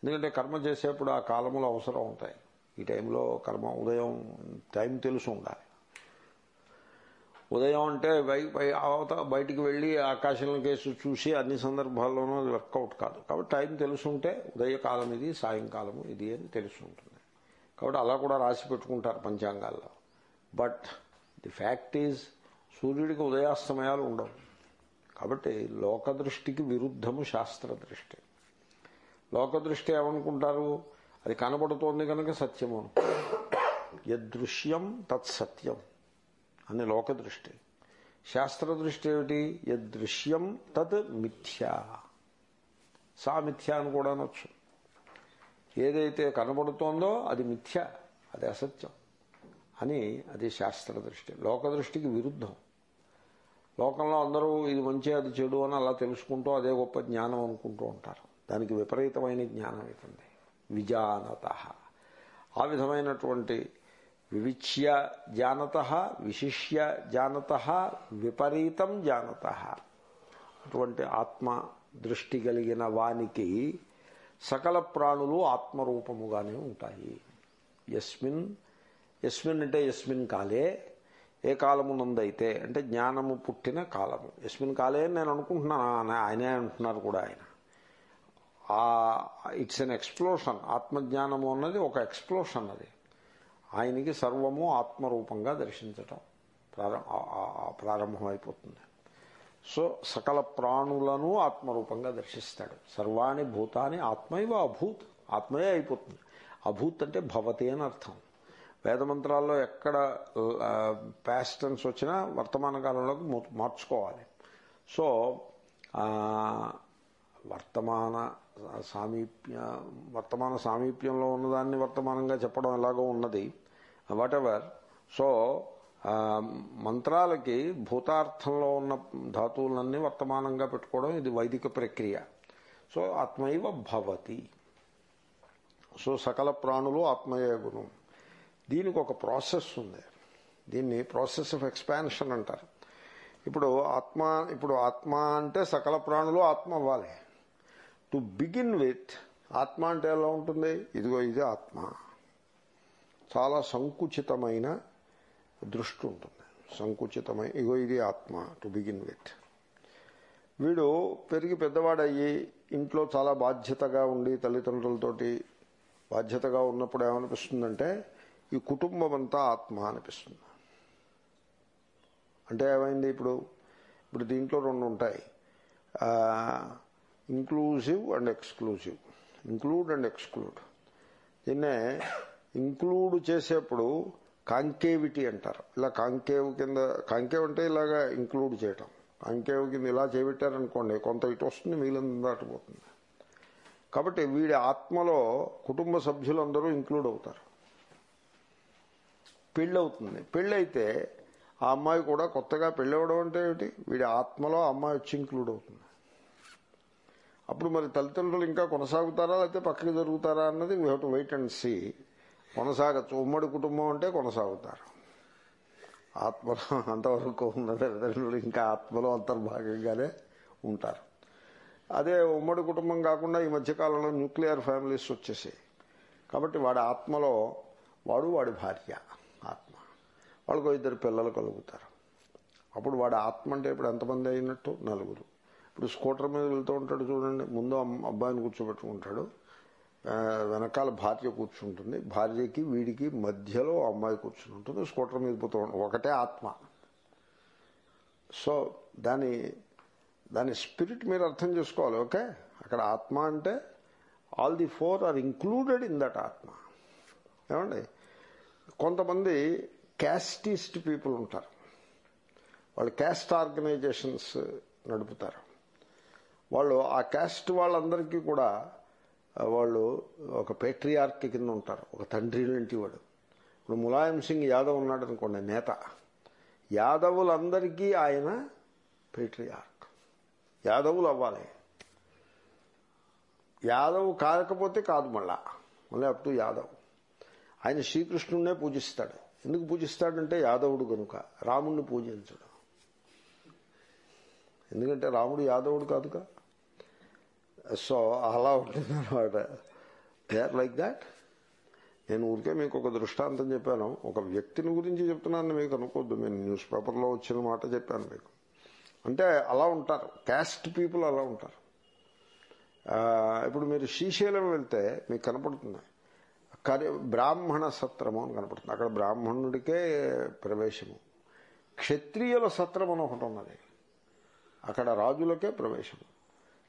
ఎందుకంటే కర్మ చేసేప్పుడు ఆ కాలములు అవసరం ఉంటాయి. ఈ టైంలో కర్మ ఉదయం టైం తెలుసు ఉండాలి. ఉదయం అంటే అవత బయటికి వెళ్ళి ఆకాశంలో కేసు చూసి అన్ని సందర్భాల్లోనూ అది వర్కౌట్ కాదు. కాబట్టి టైం తెలుసుంటే ఉదయకాలం ఇది సాయంకాలము ఇది అని తెలుసుంటుంది ఉంటుంది. కాబట్టి అలా కూడా రాసి పెట్టుకుంటారు పంచాంగాల్లో. బట్ ది ఫ్యాక్ట్ ఈజ్ సూర్యుడికి ఉదయాస్తమయాలు ఉండవు. కాబట్టి లోక దృష్టికి విరుద్ధము శాస్త్ర దృష్టి లోక దృష్టి ఏమనుకుంటారు? అది కనబడుతోంది కనుక సత్యము. యదృశ్యం తత్సత్యం అని లోక దృష్టి శాస్త్ర దృష్టి ఏమిటి? యదృశ్యం తత్ మిథ్యా. సా మిథ్యా అని కూడా అనొచ్చు. ఏదైతే కనబడుతోందో అది మిథ్య అది అసత్యం అని అది శాస్త్ర దృష్టి లోక దృష్టికి విరుద్ధం. లోకంలో అందరూ ఇది మంచి అది చెడు అని అలా తెలుసుకుంటూ అదే గొప్ప జ్ఞానం అనుకుంటూ ఉంటారు. దానికి విపరీతమైన జ్ఞానం అవుతుంది. విజానత. ఆ విధమైనటువంటి వివిచ్య జానత విశిష్య జానత విపరీతం జానత. అటువంటి ఆత్మ దృష్టి కలిగిన వానికి సకల ప్రాణులు ఆత్మరూపముగానే ఉంటాయి. యస్మిన్ ఎస్మిన్ అంటే యస్మిన్ కాలే ఏ కాలమునందైతే అంటే జ్ఞానము పుట్టిన కాలము. యస్మిన్ కాలే నేను అనుకుంటున్నాను? ఆయనే అంటున్నారు కూడా ఆయన. ఇట్స్ ఎన్ ఎక్స్ప్లోషన్ ఆత్మజ్ఞానము అన్నది ఒక ఎక్స్ప్లోషన్ అది. ఆయనకి సర్వము ఆత్మరూపంగా దర్శించటం ప్రారంభమైపోతుంది. సో సకల ప్రాణులను ఆత్మరూపంగా దర్శిస్తాడు. సర్వాణి భూతాన్ని ఆత్మైవ అభూత్. ఆత్మయే అయిపోతుంది. అభూత్ అంటే భవతి అని అర్థం. వేదమంత్రాల్లో ఎక్కడ ప్యాస్టన్స్ వచ్చినా వర్తమాన కాలంలోకి మార్చుకోవాలి. సో వర్తమాన సామీప్య వర్తమాన సామీప్యంలో ఉన్నదాన్ని వర్తమానంగా చెప్పడం ఎలాగో ఉన్నది. వాటెవర్ సో మంత్రాలకి భూతార్థంలో ఉన్న ధాతువులన్నీ వర్తమానంగా పెట్టుకోవడం ఇది వైదిక ప్రక్రియ. సో ఆత్మైవ భవతి. సో సకల ప్రాణులు ఆత్మయే గుణం దీనికి ఒక ప్రాసెస్ ఉంది. దీన్ని ప్రాసెస్ ఆఫ్ ఎక్స్పాన్షన్ అంటారు. ఇప్పుడు ఆత్మ ఇప్పుడు ఆత్మ అంటే సకల ప్రాణులు ఆత్మ అవ్వాలి. టు బిగిన్ విత్ ఆత్మ అంటే ఎలా ఉంటుంది? ఇదిగో ఇది ఆత్మ. చాలా సంకుచితమైన దృష్టి ఉంటుంది. సంకుచితమైన ఇగో ఇది ఆత్మ టు బిగిన్ విత్. వీడు పెరిగి పెద్దవాడయ్యి ఇంట్లో చాలా బాధ్యతగా ఉండి తల్లిదండ్రులతోటి బాధ్యతగా ఉన్నప్పుడు ఏమనిపిస్తుందంటే ఈ కుటుంబం అంతా ఆత్మ అనిపిస్తుంది. అంటే ఏమైంది ఇప్పుడు? ఇప్పుడు దీంట్లో రెండు ఉంటాయి. Inclusive and exclusive include and exclude దీన్నే ఇంక్లూడ్ చేసేప్పుడు కాంకేవిటీ అంటారు. ఇలా కాంకేవ్ కింద కాంకేవ్ అంటే ఇలాగా ఇంక్లూడ్ చేయటం. కాంకేవ్ కింద ఇలా చేపెట్టారనుకోండి కొంత ఇటు వస్తుంది మిగిలిన దాటిపోతుంది. కాబట్టి వీడి ఆత్మలో కుటుంబ సభ్యులందరూ ఇంక్లూడ్ అవుతారు. పెళ్ళి అవుతుంది పెళ్ళైతే ఆ అమ్మాయి కూడా కొత్తగా పెళ్ళవడం అంటే ఏమిటి? వీడి ఆత్మలో అమ్మాయి వచ్చి ఇంక్లూడ్ అవుతుంది. అప్పుడు మరి తల్లిదండ్రులు ఇంకా కొనసాగుతారా లేకపోతే పక్కకి జరుగుతారా అన్నది we to wait and see కొనసాగచ్చు. ఉమ్మడి కుటుంబం అంటే కొనసాగుతారు. ఆత్మలో అంతవరకు ఉన్న తల్లిదండ్రులు ఇంకా ఆత్మలో అంతర్భాగంగానే ఉంటారు. అదే ఉమ్మడి కుటుంబం కాకుండా ఈ మధ్యకాలంలో న్యూక్లియర్ ఫ్యామిలీస్ వచ్చేసాయి. కాబట్టి వాడి ఆత్మలో వాడు వాడి భార్య ఆత్మ. వాళ్ళకు ఇద్దరు పిల్లలు కలుగుతారు. అప్పుడు వాడి ఆత్మ అంటే ఇప్పుడు ఎంతమంది అయినట్టు? నలుగురు. ఇప్పుడు స్కూటర్ మీద వెళ్తూ ఉంటాడు చూడండి. ముందు అబ్బాయిని కూర్చోబెట్టుకుంటాడు. వెనకాల భార్య కూర్చుంటుంది. భార్యకి వీడికి మధ్యలో అమ్మాయి కూర్చుని ఉంటుంది స్కూటర్ మీద పోతూ ఉంటుంది ఒకటే ఆత్మ. సో దాని దాని స్పిరిట్ మీరు అర్థం చేసుకోవాలి ఓకే? అక్కడ ఆత్మ అంటే all the four are included in that atma. ఏమండి? కొంతమంది క్యాస్టిస్ట్ పీపుల్ ఉంటారు. వాళ్ళు క్యాస్ట్ ఆర్గనైజేషన్స్ నడుపుతారు. వాళ్ళు ఆ క్యాస్ట్ వాళ్ళందరికీ కూడా వాళ్ళు ఒక పేట్రియార్క్ కింద ఉంటారు. ఒక తండ్రి లాంటి వాడు. ఇప్పుడు ములాయం సింగ్ యాదవ్ ఉన్నాడు అనుకోండి నేత. యాదవులందరికీ ఆయన పేట్రియార్క్. యాదవులు అవ్వాలి. యాదవ్ కాకపోతే కాదు మళ్ళా. మళ్ళీ అప్ టు యాదవ్. ఆయన శ్రీకృష్ణుడినే పూజిస్తాడు. ఎందుకు పూజిస్తాడంటే యాదవుడు కనుక రాముణ్ణి పూజించడు. ఎందుకంటే రాముడు యాదవుడు కాదుగా? సో అలా ఉంటుంది అనమాట దే ఆర్ లైక్ దాట్ నేను ఊరికే మీకు ఒక దృష్టాంతం చెప్పాను. ఒక వ్యక్తిని గురించి చెప్తున్నాను మీకు అనుకోవద్దు నేను న్యూస్ పేపర్లో వచ్చిన మాట చెప్పాను మీకు. అంటే అలా ఉంటారు. క్యాస్ట్ పీపుల్ అలా ఉంటారు. ఇప్పుడు మీరు శ్రీశైలం వెళ్తే మీకు కనపడుతుంది. కరి బ్రాహ్మణ సత్రము అని కనపడుతుంది. అక్కడ బ్రాహ్మణుడికే ప్రవేశము. క్షత్రియుల సత్రం అని ఒకటి ఉన్నది. అక్కడ రాజులకే ప్రవేశము.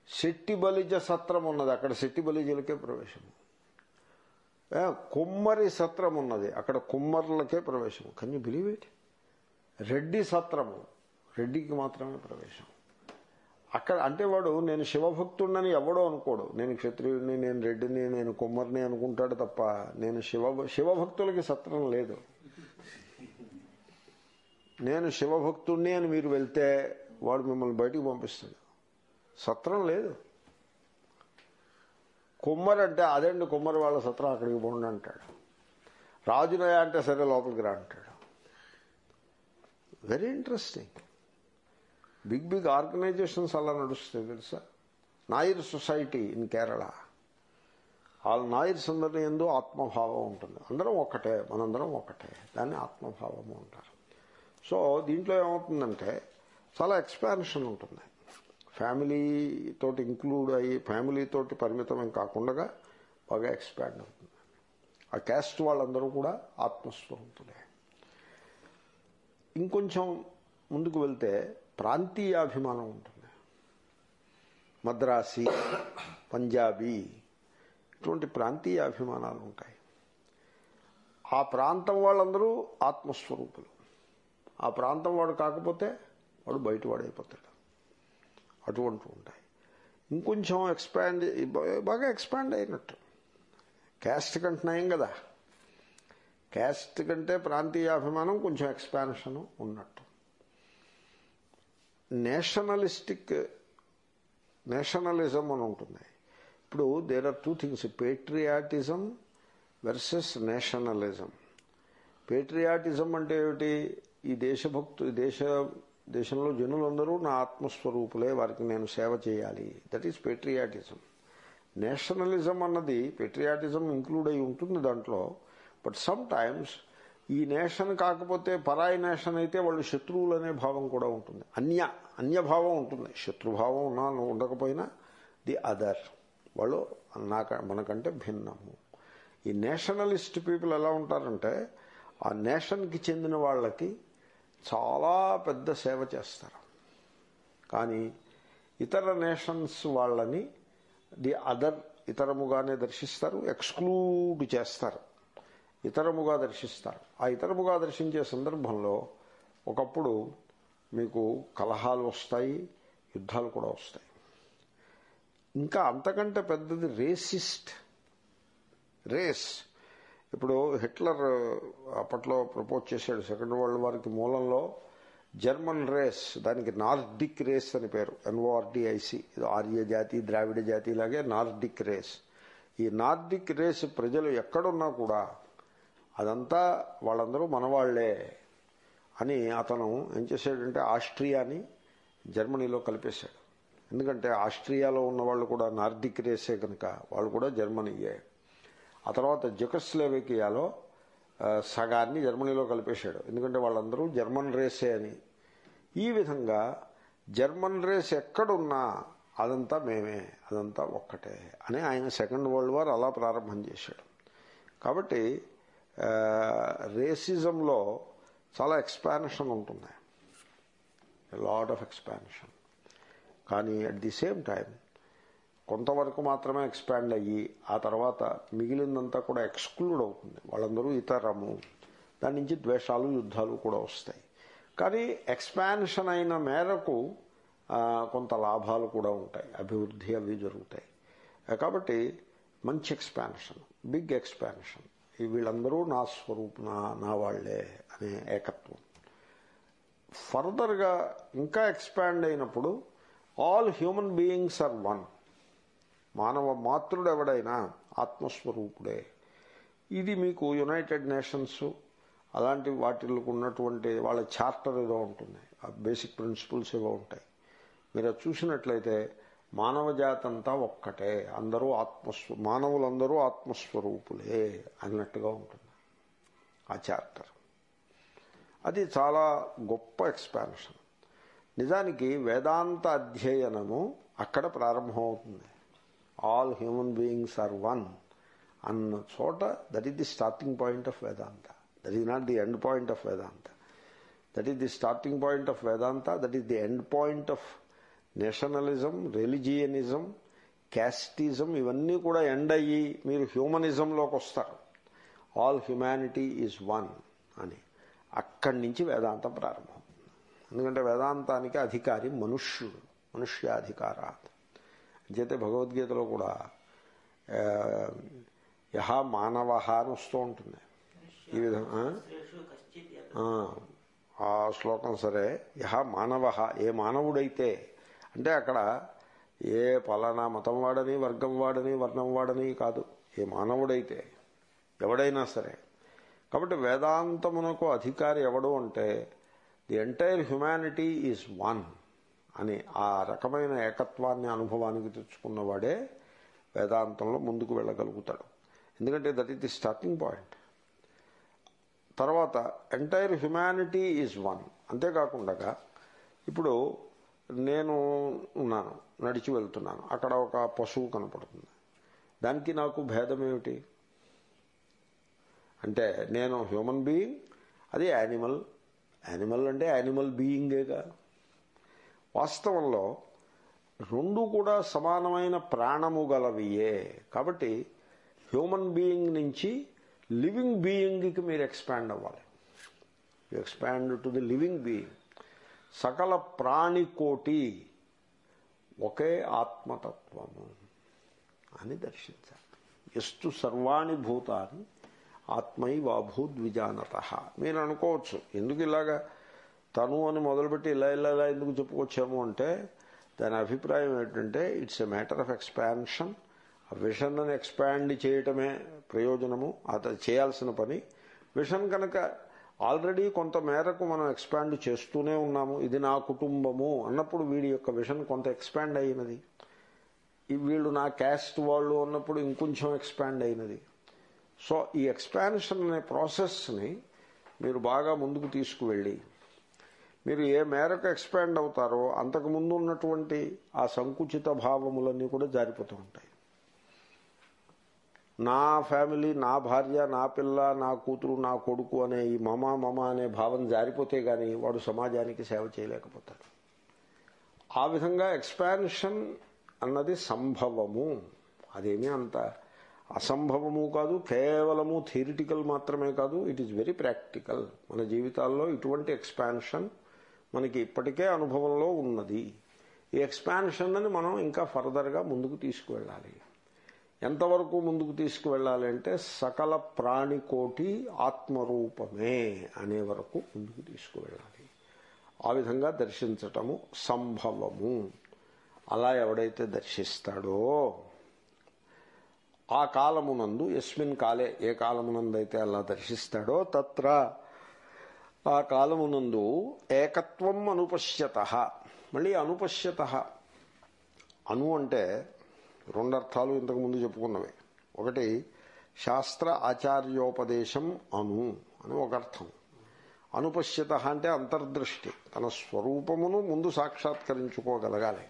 శెట్టి బలిజ సత్రం ఉన్నది అక్కడ శెట్టి బలిజలకే ప్రవేశము కుమ్మరి సత్రం ఉన్నది అక్కడ కుమ్మరులకే ప్రవేశం. Can you believe it Reddy సత్రము. రెడ్డికి మాత్రమే ప్రవేశం. అక్కడ అంటే వాడు నేను శివభక్తుడిని ఎవడో అనుకోడు. నేను క్షత్రియుడిని నేను రెడ్డిని నేను కుమ్మరిని అనుకుంటాడు తప్ప నేను శివ శివభక్తులకి సత్రం లేదు. నేను శివభక్తుడిని అని మీరు వెళ్తే వాడు మిమ్మల్ని బయటికి పంపిస్తాడు. సత్రం లేదు. కుమ్మరు అంటే అదండి కుమ్మరి వాళ్ళ సత్రం అక్కడికి పోండి అంటాడు. రాజునయ అంటే సరే లోపలికి రా అంటాడు. Very interesting big big organisations అలా నడుస్తాయి తెలుసా? Nair society in Kerala. వాళ్ళ నాయర్స్ అందరి ఎందు ఆత్మభావం ఉంటుంది. అందరం ఒక్కటే మనందరం ఒక్కటే. దాన్ని ఆత్మభావము అంటారు. సో దీంట్లో ఏమవుతుందంటే చాలా ఎక్స్పాన్షన్ ఉంటుంది. ఫ్యామిలీ తోటి ఇంక్లూడ్ అయ్యి ఫ్యామిలీ తోటి పరిమితమేం కాకుండా బాగా ఎక్స్పాండ్ అవుతుంది. ఆ క్యాస్ట్ వాళ్ళందరూ కూడా ఆత్మస్వరూపులే. ఇంకొంచెం ముందుకు వెళ్తే ప్రాంతీయాభిమానం ఉంటుంది. మద్రాసి పంజాబీ ఇటువంటి ప్రాంతీయ అభిమానాలు ఉంటాయి. ఆ ప్రాంతం వాళ్ళందరూ ఆత్మస్వరూపులు. ఆ ప్రాంతం వాడు కాకపోతే వాడు బయటవాడైపోతాడు. అటువంటి ఉంటాయి. ఇంకొంచెం ఎక్స్పాండ్ బాగా ఎక్స్పాండ్ అయినట్టు. క్యాస్ట్ కంటే నయం కదా. క్యాస్ట్ కంటే ప్రాంతీయ అభిమానం కొంచెం ఎక్స్పాన్షన్ ఉన్నట్టు. నేషనలిస్టిక్ నేషనలిజం అని ఉంటుంది. ఇప్పుడు there are two things patriotism versus nationalism patriotism అంటే ఏమిటి? ఈ దేశభక్తు ఈ దేశ దేశంలో జనులందరూ నా ఆత్మస్వరూపులే వారికి నేను సేవ చేయాలి. దట్ ఈస్ పెట్రియాటిజం నేషనలిజం అన్నది పెట్రియాటిజం ఇంక్లూడ్ అయి ఉంటుంది దాంట్లో. బట్ సమ్ టైమ్స్ ఈ నేషన్ కాకపోతే పరాయి నేషన్ అయితే వాళ్ళు శత్రువులు అనే భావం కూడా ఉంటుంది. అన్య అన్యభావం ఉంటుంది. శత్రుభావం ఉన్నా ఉండకపోయినా ది అదర్ వాళ్ళు నాక మనకంటే భిన్నము. ఈ నేషనలిస్ట్ పీపుల్ ఎలా ఉంటారంటే ఆ నేషన్కి చెందిన వాళ్ళకి చాలా పెద్ద సేవ చేస్తారు. కానీ ఇతర నేషన్స్ వాళ్ళని ది అదర్ ఇతరముగానే దర్శిస్తారు ఎక్స్క్లూడ్ చేస్తారు. ఇతరముగా దర్శిస్తారు. ఆ ఇతరముగా దర్శించే సందర్భంలో ఒకప్పుడు మీకు కలహాలు వస్తాయి యుద్ధాలు కూడా వస్తాయి. ఇంకా అంతకంటే పెద్దది రేసిస్ట్. రేస్. ఇప్పుడు హిట్లర్ అప్పట్లో ప్రపోజ్ చేశాడు సెకండ్ వరల్డ్ వారికి మూలంలో జర్మన్ రేస్ దానికి నార్డిక్ రేస్ అని పేరు N O R D I C Arya జాతి ద్రావిడ జాతి లాగే నార్డిక్ రేస్. ఈ నార్డిక్ రేస్ ప్రజలు ఎక్కడున్నా కూడా అదంతా వాళ్ళందరూ మనవాళ్ళే అని అతను ఏం చేశాడంటే ఆస్ట్రియాని జర్మనీలో కలిపేశాడు. ఎందుకంటే ఆస్ట్రియాలో ఉన్న వాళ్ళు కూడా నార్డిక్ రేసే కనుక వాళ్ళు కూడా జర్మనీయే. ఆ తర్వాత జకస్లేవేకియాలో సగాన్ని జర్మనీలో కలిపేశాడు. ఎందుకంటే వాళ్ళందరూ జర్మన్ రేసే అని. ఈ విధంగా జర్మన్ రేస్ ఎక్కడున్నా అదంతా మేమే అదంతా ఒక్కటే అని ఆయన సెకండ్ వరల్డ్ వార్ అలా ప్రారంభం చేశాడు. కాబట్టి రేసిజంలో చాలా ఎక్స్పాన్షన్ ఉంటుంది. లాట్ ఆఫ్ ఎక్స్పాన్షన్ కానీ అట్ ది సేమ్ టైం కొంతవరకు మాత్రమే ఎక్స్పాండ్ అయ్యి ఆ తర్వాత మిగిలిందంతా కూడా ఎక్స్క్లూడ్ అవుతుంది. వాళ్ళందరూ ఇతరము దాని నుంచి ద్వేషాలు యుద్ధాలు కూడా వస్తాయి. కానీ ఎక్స్పాన్షన్ అయిన మేరకు కొంత లాభాలు కూడా ఉంటాయి. అభివృద్ధి అవి జరుగుతాయి. కాబట్టి మంచి ఎక్స్పాన్షన్ బిగ్ ఎక్స్పాన్షన్. వీళ్ళందరూ నా స్వరూప నా నా వాళ్ళే అనే ఏకత్వం. ఫర్దర్గా ఇంకా ఎక్స్పాండ్ అయినప్పుడు all human beings are one. మానవ మాతృడు ఎవడైనా ఆత్మస్వరూపుడే. ఇది మీకు యునైటెడ్ నేషన్స్ అలాంటి వాటిల్లో ఉన్నటువంటి వాళ్ళ చార్టర్ ఏదో ఉంటుంది. ఆ బేసిక్ ప్రిన్సిపల్స్ ఏవో ఉంటాయి. మీరు చూసినట్లయితే మానవ జాతంతా ఒక్కటే. అందరూ ఆత్మస్వ మానవులందరూ ఆత్మస్వరూపులే అన్నట్టుగా ఉంటుంది ఆ చార్టర్. అది చాలా గొప్ప ఎక్స్పాన్షన్. నిజానికి వేదాంత అధ్యయనము అక్కడ ప్రారంభమవుతుంది. All human beings are one అన్న చోట that is the starting point of Vedanta that is not the end point of Vedanta that is the starting point of Vedanta that is the end point of nationalism religionism castism ఇవన్నీ కూడా end అయ్యి మీరు హ్యూమనిజంలోకి వస్తారు. All humanity is one అని. అక్కడి నుంచి వేదాంతం ప్రారంభం. ఎందుకంటే వేదాంతానికి అధికారి మనుష్యుడు మనుష్యాధికారాత్ అంచేతే భగవద్గీతలో కూడా యహ మానవ అని వస్తూ ఉంటుంది. ఈ విధంగా ఆ, ఆ శ్లోకం సరే. యహ మానవ ఏ మానవుడైతే అంటే అక్కడ ఏ పలానా మతం వాడని వర్గం వాడని వర్ణం వాడని కాదు. ఏ మానవుడైతే ఎవడైనా సరే. కాబట్టి వేదాంతమునకు అధికారి ఎవడు అంటే the entire humanity is one. అని ఆ రకమైన ఏకత్వాన్ని అనుభవానికి తెచ్చుకున్నవాడే వేదాంతంలో ముందుకు వెళ్ళగలుగుతాడు. ఎందుకంటే that is the starting point. తర్వాత ఎంటైర్ హ్యుమానిటీ ఈజ్ వన్. అంతేకాకుండా ఇప్పుడు నేను ఉన్నాను నడిచి వెళ్తున్నాను. అక్కడ ఒక పశువు కనపడుతుంది. దానికి నాకు భేదం ఏమిటి అంటే నేను హ్యూమన్ బీయింగ్ అది యానిమల్. యానిమల్ అంటే యానిమల్ బీయింగేగా. వాస్తవంలో రెండు కూడా సమానమైన ప్రాణము గలవియే. కాబట్టి హ్యూమన్ బీయింగ్ నుంచి లివింగ్ బీయింగ్కి మీరు ఎక్స్పాండ్ అవ్వాలి. Expand to the living being సకల ప్రాణికోటి ఒకే ఆత్మతత్వము అని దర్శించాలి. ఎస్టు సర్వాణి భూతాన్ని ఆత్మైవాభూద్విజానత మీరు అనుకోవచ్చు ఎందుకు ఇలాగా తను అని మొదలుపెట్టి ఇలా ఇలా ఇలా ఎందుకు చెప్పుకొచ్చాము అంటే దాని అభిప్రాయం ఏంటంటే it's a matter of expansion ఆ విషన్ ఎక్స్పాండ్ చేయటమే ప్రయోజనము. అది చేయాల్సిన పని. విషన్ కనుక ఆల్రెడీ కొంత మేరకు మనం ఎక్స్పాండ్ చేస్తూనే ఉన్నాము. ఇది నా కుటుంబము అన్నప్పుడు వీడి యొక్క విషన్ కొంత ఎక్స్పాండ్ అయినది. వీళ్ళు నా క్యాస్ట్ వాళ్ళు అన్నప్పుడు ఇంకొంచెం ఎక్స్పాండ్ అయినది. సో ఈ ఎక్స్పాన్షన్ అనే ప్రాసెస్ని మీరు బాగా ముందుకు తీసుకువెళ్ళి మీరు ఏ మేరకు ఎక్స్పాండ్ అవుతారో అంతకు ముందు ఉన్నటువంటి ఆ సంకుచిత భావములన్నీ కూడా జారిపోతూ ఉంటాయి. నా ఫ్యామిలీ నా భార్య నా పిల్ల నా కూతురు నా కొడుకు అనే ఈ మమ మమ అనే భావం జారిపోతే గాని వాడు సమాజానికి సేవ చేయలేకపోతాడు. ఆ విధంగా ఎక్స్పాన్షన్ అన్నది సంభవము. అదేమీ అంత అసంభవము కాదు కేవలము థియరిటికల్ మాత్రమే కాదు ఇట్ ఈస్ వెరీ ప్రాక్టికల్ మన జీవితాల్లో ఇటువంటి ఎక్స్పాన్షన్ మనకి ఇప్పటికే అనుభవంలో ఉన్నది. ఈ ఎక్స్పాన్షన్ అని మనం ఇంకా ఫర్దర్గా ముందుకు తీసుకువెళ్ళాలి. ఎంతవరకు ముందుకు తీసుకువెళ్ళాలి అంటే సకల ప్రాణికోటి ఆత్మరూపమే అనే వరకు ముందుకు తీసుకువెళ్ళాలి. ఆ విధంగా దర్శించటము సంభవము. అలా ఎవడైతే దర్శిస్తాడో ఆ కాలమునందు ఎస్మిన్ కాలే ఏ కాలమునందైతే అలా దర్శిస్తాడో తత్ర ఆ కాలమునందు ఏకత్వం అనుపశ్యత. మళ్ళీ అనుపశ్యత. అను అంటే రెండు అర్థాలు ఇంతకుముందు చెప్పుకున్నవి. ఒకటి శాస్త్ర ఆచార్యోపదేశం అను అని ఒక అర్థం అనుపశ్యత అంటే అంతర్దృష్టి. తన స్వరూపమును ముందు సాక్షాత్కరించుకోగలగాలి.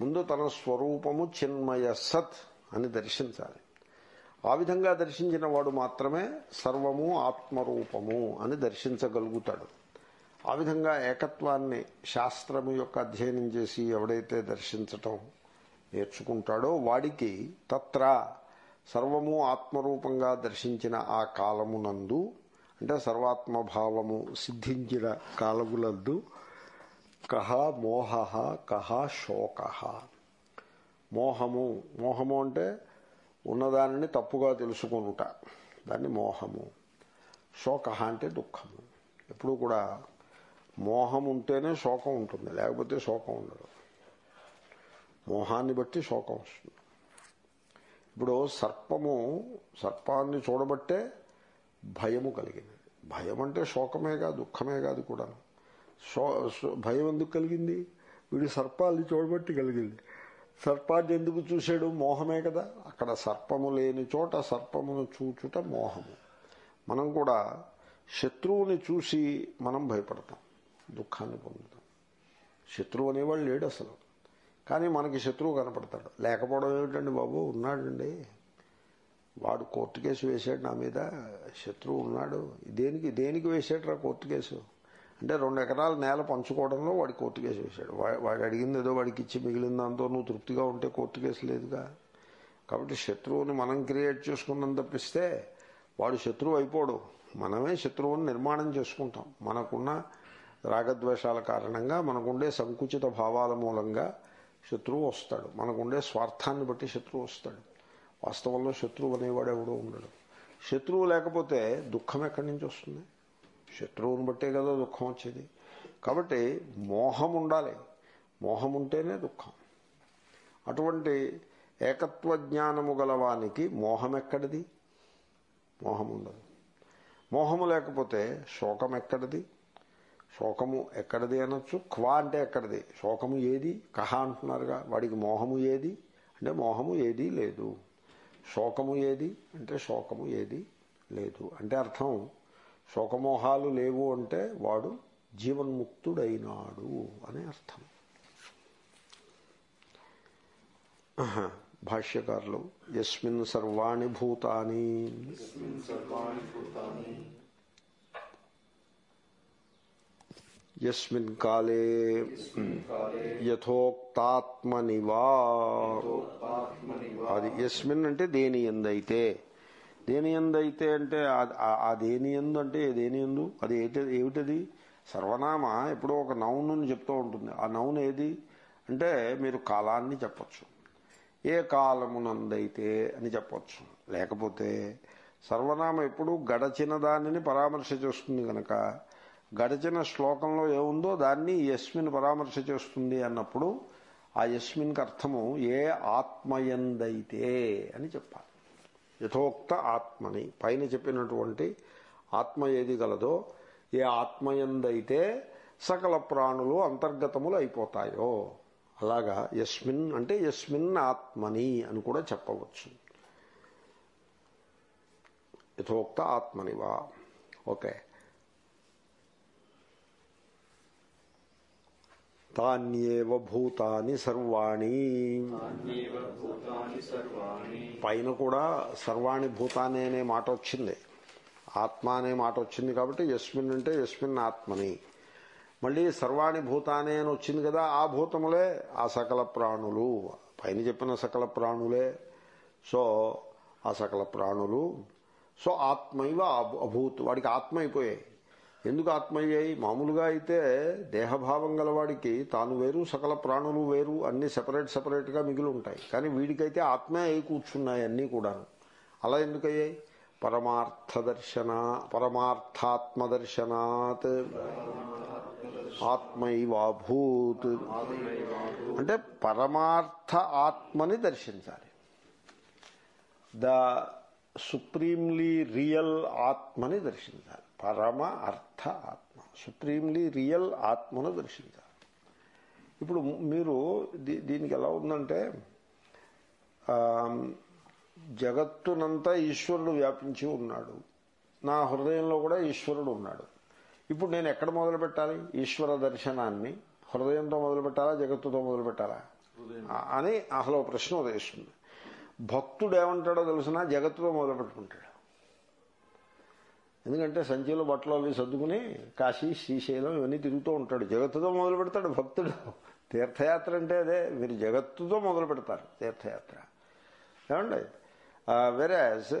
ముందు తన స్వరూపము చిన్మయ సత్ అని దర్శించాలి. ఆ విధంగా దర్శించిన వాడు మాత్రమే సర్వము ఆత్మరూపము అని దర్శించగలుగుతాడు. ఆ విధంగా ఏకత్వాన్ని శాస్త్రము యొక్క అధ్యయనం చేసి ఎవడైతే దర్శించటం నేర్చుకుంటాడో వాడికి తత్ర సర్వము ఆత్మరూపంగా దర్శించిన ఆ కాలమునందు అంటే సర్వాత్మభావము సిద్ధించిన కాలములందు కహ మోహ కహ శోక. మోహము మోహము అంటే ఉన్నదానిని తప్పుగా తెలుసుకొనుట. దాన్ని మోహము. శోక అంటే దుఃఖము. ఎప్పుడు కూడా మోహం ఉంటేనే శోకం ఉంటుంది. లేకపోతే శోకం ఉండదు. మోహాన్ని బట్టి శోకం వస్తుంది. ఇప్పుడు సర్పము సర్పాన్ని చూడబట్టే భయము కలిగింది. భయం అంటే శోకమే కాదు దుఃఖమే కాదు కూడా శో భయం ఎందుకు కలిగింది? వీడి సర్పాన్ని చూడబట్టి కలిగింది. సర్పాన్ని ఎందుకు చూశాడు? మోహమే కదా. అక్కడ సర్పము లేని చోట సర్పమును చూచుట మోహము. మనం కూడా శత్రువుని చూసి మనం భయపడతాం దుఃఖాన్ని పొందుతాం. శత్రువు అనేవాడు లేడు అసలు. కానీ మనకి శత్రువు కనపడతాడు. లేకపోవడం ఏమిటండి బాబు? ఉన్నాడండి. వాడు కోర్టు కేసు వేసాడు నా మీద శత్రువు ఉన్నాడు. దేనికి దేనికి వేసాడు కోర్టు కేసు? అంటే రెండు ఎకరాల నేల పంచుకోవడంలో వాడు కోర్టు కేసు వేశాడు. వాడు అడిగింది ఏదో వాడికి ఇచ్చి మిగిలిన దాంతో నువ్వు తృప్తిగా ఉంటే కోర్టు కేసు లేదుగా. కాబట్టి శత్రువుని మనం క్రియేట్ చేసుకున్నాం తప్పిస్తే వాడు శత్రువు అయిపోడు. మనమే శత్రువుని నిర్మాణం చేసుకుంటాం. మనకున్న రాగద్వేషాల కారణంగా మనకుండే సంకుచిత భావాల మూలంగా శత్రువు వస్తాడు. మనకుండే స్వార్థాన్ని బట్టి శత్రువు వస్తాడు. వాస్తవంలో శత్రువు అనేవాడు ఎవడో ఉండడు. శత్రువు లేకపోతే దుఃఖం ఎక్కడి నుంచి వస్తుంది? శత్రువుని బట్టే కదా దుఃఖం వచ్చేది. కాబట్టి మోహం ఉండాలి. మోహం ఉంటేనే దుఃఖం. అటువంటి ఏకత్వ జ్ఞానము గలవానికి మోహం ఎక్కడిది మోహం ఉండదు మోహము లేకపోతే శోకం ఎక్కడిది శోకము ఎక్కడిది అనొచ్చు? క్వా అంటే ఎక్కడిది? శోకము ఏది? కహ అంటున్నారుగా. వాడికి మోహము ఏది? అంటే మోహము ఏది లేదు. శోకము ఏది? అంటే శోకము ఏది లేదు. అంటే అర్థం శోకమోహాలు లేవు అంటే వాడు జీవన్ముక్తుడైనాడు అనే అర్థం. భాష్యకారులు యస్మిన్ సర్వాణి భూతాని. యస్మిన్ కాలే యథోక్తాత్మనివా. అది యస్మిన్ అంటే దేని ఎందైతే దేని ఎందైతే అంటే ఆ- దేని ఎందు అంటే దేని ఎందు అది ఏమిటది? సర్వనామ? ఎప్పుడో ఒక నౌను చెప్తూ ఉంటుంది. ఆ నౌన్ ఏది? అంటే మీరు కాలాన్ని చెప్పచ్చు. ఏ కాలమునందైతే అని చెప్పచ్చు. లేకపోతే సర్వనామ ఎప్పుడు గడచిన దానిని పరామర్శ చేస్తుంది కనుక గడచిన శ్లోకంలో ఏముందో దాన్ని యస్మిన్ పరామర్శ చేస్తుంది అన్నప్పుడు ఆ యస్మిన్కి అర్థము ఏ ఆత్మయందైతే అని చెప్పాలి. యథోక్త ఆత్మని పైన చెప్పినటువంటి ఆత్మ ఏది గలదో ఏ ఆత్మయందైతే సకల ప్రాణులు అంతర్గతములు అయిపోతాయో. అలాగా యస్మిన్ అంటే యస్మిన్ ఆత్మని అని కూడా చెప్పవచ్చు. యథోక్త ఆత్మనివా ఓకే. తాన్యేవ భూతాని సర్వాణి. అన్యేవ భూతాని సర్వాణి. పైన కూడా సర్వాణి భూతాని అనే మాట వచ్చింది. ఆత్మ అనే మాట వచ్చింది కాబట్టి యస్మిన్ అంటే యస్మిన్ ఆత్మని. మళ్ళీ సర్వాణి భూతానే అని వచ్చింది కదా ఆ భూతములే ఆ సకల ప్రాణులు. పైన చెప్పిన సకల ప్రాణులే. సో ఆ సకల ప్రాణులు. సో ఆత్మైవ అభూత్. వాడికి ఆత్మ అయిపోయాయి. ఎందుకు ఆత్మ అయ్యాయి? మామూలుగా అయితే దేహభావం గలవాడికి తాను వేరు సకల ప్రాణులు వేరు అన్ని సెపరేట్ సెపరేట్గా మిగిలి ఉంటాయి. కానీ వీడికైతే ఆత్మే అయి కూర్చున్నాయి అన్నీ కూడాను. అలా ఎందుకయ్యాయి పరమార్థ దర్శన పరమార్థాత్మ దర్శనాత్. ఆత్మైవాభూత్. అంటే పరమార్థ ఆత్మని దర్శించాలి. ద సుప్రీంలీ రియల్ ఆత్మని దర్శించాలి. పరమ అర్థ ఆత్మ. సుప్రీంలీ రియల్ ఆత్మను దర్శించాలి. ఇప్పుడు మీరు దీ- దీనికి ఎలా ఉందంటే జగత్తునంతా ఈశ్వరుడు వ్యాపించి ఉన్నాడు. నా హృదయంలో కూడా ఈశ్వరుడు ఉన్నాడు. ఇప్పుడు నేను ఎక్కడ మొదలు పెట్టాలి? ఈశ్వర దర్శనాన్ని హృదయంతో మొదలు పెట్టాలా? జగత్తుతో మొదలు పెట్టాలా? అని అసలు ప్రశ్న ఉదయిస్తుంది. భక్తుడు ఏమంటాడో తెలిసినా? జగత్తుతో మొదలు పెట్టుకుంటాడు. ఎందుకంటే సంచిలో బట్టలు అవి సర్దుకుని కాశీ శ్రీశైలం ఇవన్నీ తిరుగుతూ ఉంటాడు. జగత్తుతో మొదలు పెడతాడు భక్తుడు. తీర్థయాత్ర అంటే అదే. మీరు జగత్తుతో మొదలు పెడతారు తీర్థయాత్ర. ఏమండి? వెరాజ్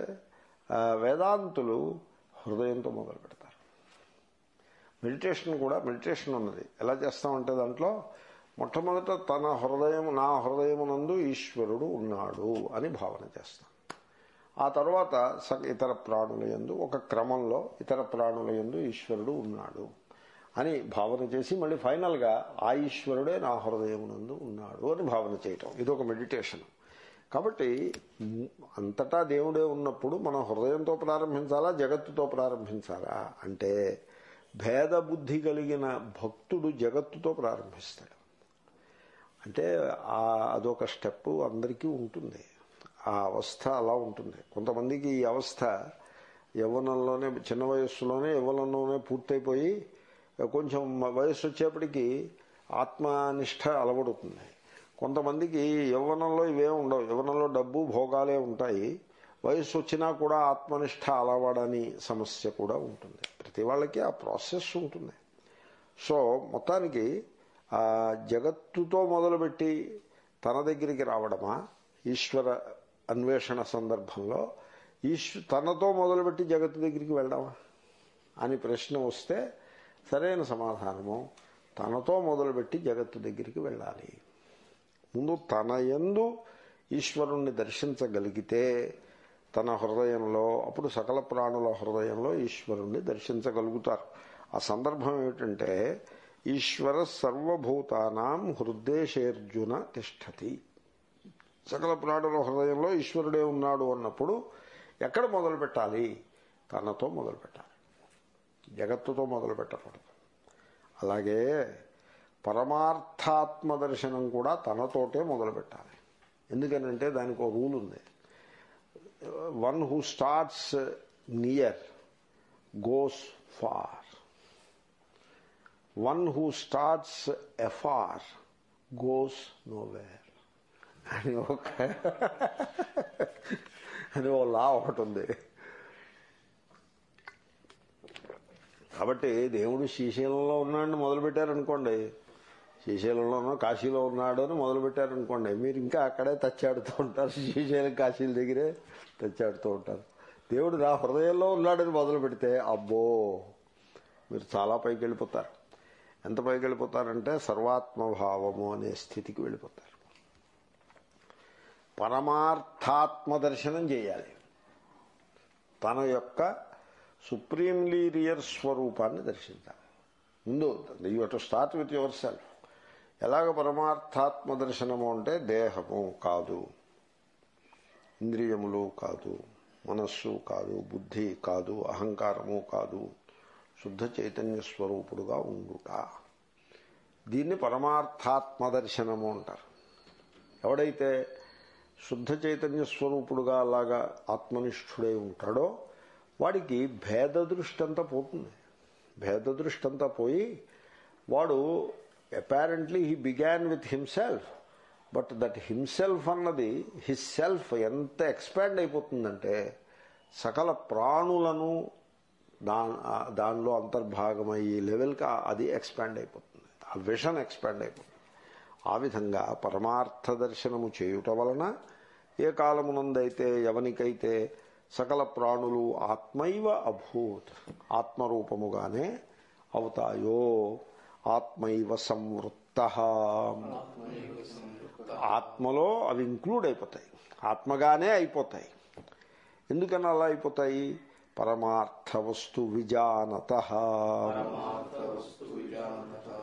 వేదాంతులు హృదయంతో మొదలు పెడతారు. మెడిటేషన్ కూడా మెడిటేషన్ ఉన్నది. ఎలా చేస్తామంటే దాంట్లో మొట్టమొదట తన హృదయం నా హృదయమునందు ఈశ్వరుడు ఉన్నాడు అని భావన చేస్తాం. ఆ తర్వాత స ఇతర ప్రాణుల యందు ఒక క్రమంలో ఇతర ప్రాణుల యందు ఈశ్వరుడు ఉన్నాడు అని భావన చేసి మళ్ళీ ఫైనల్గా ఆ ఈశ్వరుడే నా హృదయమునందు ఉన్నాడు అని భావన చేయటం. ఇది ఒక మెడిటేషన్. కాబట్టి అంతటా దేవుడే ఉన్నప్పుడు మనం హృదయంతో ప్రారంభించాలా జగత్తుతో ప్రారంభించాలా? అంటే భేద బుద్ధి కలిగిన భక్తుడు జగత్తుతో ప్రారంభిస్తాడు. అంటే ఆ అదొక స్టెప్ అందరికీ ఉంటుంది. ఆ అవస్థ అలా ఉంటుంది. కొంతమందికి ఈ అవస్థ యవ్వనంలోనే చిన్న వయస్సులోనే యవ్వనంలోనే పూర్తయిపోయి కొంచెం వయస్సు వచ్చేప్పటికీ ఆత్మనిష్ట అలవడుతుంది. కొంతమందికి యవ్వనంలో ఇవే ఉండవు. యవ్వనంలో డబ్బు భోగాలే ఉంటాయి. వయస్సు వచ్చినా కూడా ఆత్మనిష్ట అలవడని సమస్య కూడా ఉంటుంది. ప్రతి వాళ్ళకి ఆ ప్రాసెస్ ఉంటుంది. సో మొత్తానికి ఆ జగత్తుతో మొదలుపెట్టి తన దగ్గరికి రావడమా ఈశ్వర అన్వేషణ సందర్భంలో ఈశ్వ తనతో మొదలుపెట్టి జగత్తు దగ్గరికి వెళ్ళడమా అని ప్రశ్న వస్తే సరైన సమాధానము తనతో మొదలుపెట్టి జగత్తు దగ్గరికి వెళ్ళాలి. ముందు తన యందు ఈశ్వరుణ్ణి దర్శించగలిగితే తన హృదయంలో అప్పుడు సకల ప్రాణుల హృదయంలో ఈశ్వరుణ్ణి దర్శించగలుగుతారు. ఆ సందర్భం ఏమిటంటే ఈశ్వర సర్వభూతానాం హృదయశేర్జున తిష్టతి. సకల ప్రాణుల హృదయంలో ఈశ్వరుడే ఉన్నాడు అన్నప్పుడు ఎక్కడ మొదలు పెట్టాలి? తనతో మొదలు పెట్టాలి. జగత్తుతో మొదలు పెట్టకూడదు. అలాగే పరమార్థాత్మ దర్శనం కూడా తనతోటే మొదలు పెట్టాలి. ఎందుకనంటే దానికి ఒక రూల్ ఉంది. One who starts near goes far one who starts afar goes nowhere అని ఒక అని ఓ లా ఒకటి ఉంది. కాబట్టి దేవుడు శ్రీశైలంలో ఉన్నాడని మొదలుపెట్టారనుకోండి. శ్రీశైలంలోనో కాశీలో ఉన్నాడు అని మొదలుపెట్టారనుకోండి. మీరు ఇంకా అక్కడే తచ్చాడుతూ ఉంటారు శ్రీశైలం కాశీల దగ్గరే. తెచ్చాడుతూ ఉంటారు. దేవుడు నా హృదయంలో ఉన్నాడని మొదలు పెడితే అబ్బో మీరు చాలా పైకి వెళ్ళిపోతారు. ఎంత పైకి వెళ్ళిపోతారంటే సర్వాత్మభావము అనే స్థితికి వెళ్ళిపోతారు. పరమార్థాత్మ దర్శనం చేయాలి. తన యొక్క సుప్రీంలీ రియర్ స్వరూపాన్ని దర్శించాలి. ముందు you to start with yourself. ఎలాగ పరమార్థాత్మ దర్శనము అంటే దేహము కాదు. ఇంద్రియములు కాదు మనస్సు కాదు బుద్ధి కాదు అహంకారము కాదు శుద్ధ చైతన్య స్వరూపుడుగా ఉండుట. దీన్ని పరమార్థాత్మ దర్శనము అంటారు. ఎవడైతే శుద్ధ చైతన్య స్వరూపుడుగా అలాగా ఆత్మనిష్ఠుడై ఉంటాడో వాడికి భేద దృష్టి అంతా పోతుంది. భేద దృష్టి అంతా పోయి వాడు apparently he began with himself but that himself అన్నది హిస్ సెల్ఫ్ ఎంత ఎక్స్పాండ్ అయిపోతుందంటే సకల ప్రాణులను దా దానిలో అంతర్భాగమయ్యే లెవెల్కి అది ఎక్స్పాండ్ అయిపోతుంది. ఆ విషన్ ఎక్స్పాండ్ అయిపోతుంది. ఆ విధంగా పరమార్థ దర్శనము చేయుట వలన ఏ కాలమునందైతే ఎవనికైతే సకల ప్రాణులు ఆత్మైవ అభూత్ ఆత్మరూపముగానే అవుతాయో ఆత్మైవ సంవృత్త. ఆత్మలో అవి ఇంక్లూడ్ అయిపోతాయి. ఆత్మగానే అయిపోతాయి. ఎందుకని అలా అయిపోతాయి? పరమార్థ వస్తు విజానత.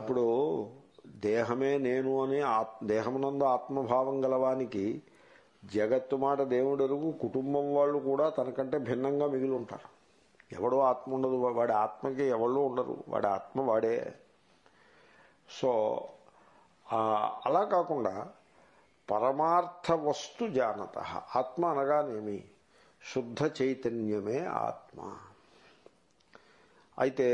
ఇప్పుడు దేహమే నేను అని దేహమునందు ఆత్మభావం గలవానికి జగత్తు మాట దేవుడెరుగు కుటుంబం వాళ్ళు కూడా తనకంటే భిన్నంగా మిగిలి ఉంటారు. ఎవడో ఆత్మ ఉండదు వాడి ఆత్మకి ఎవళ్ళు ఉండరు వాడి ఆత్మ వాడే. సో అలా కాకుండా పరమార్థ వస్తు జానత ఆత్మ అనగానేమి? శుద్ధ చైతన్యమే ఆత్మ. అయితే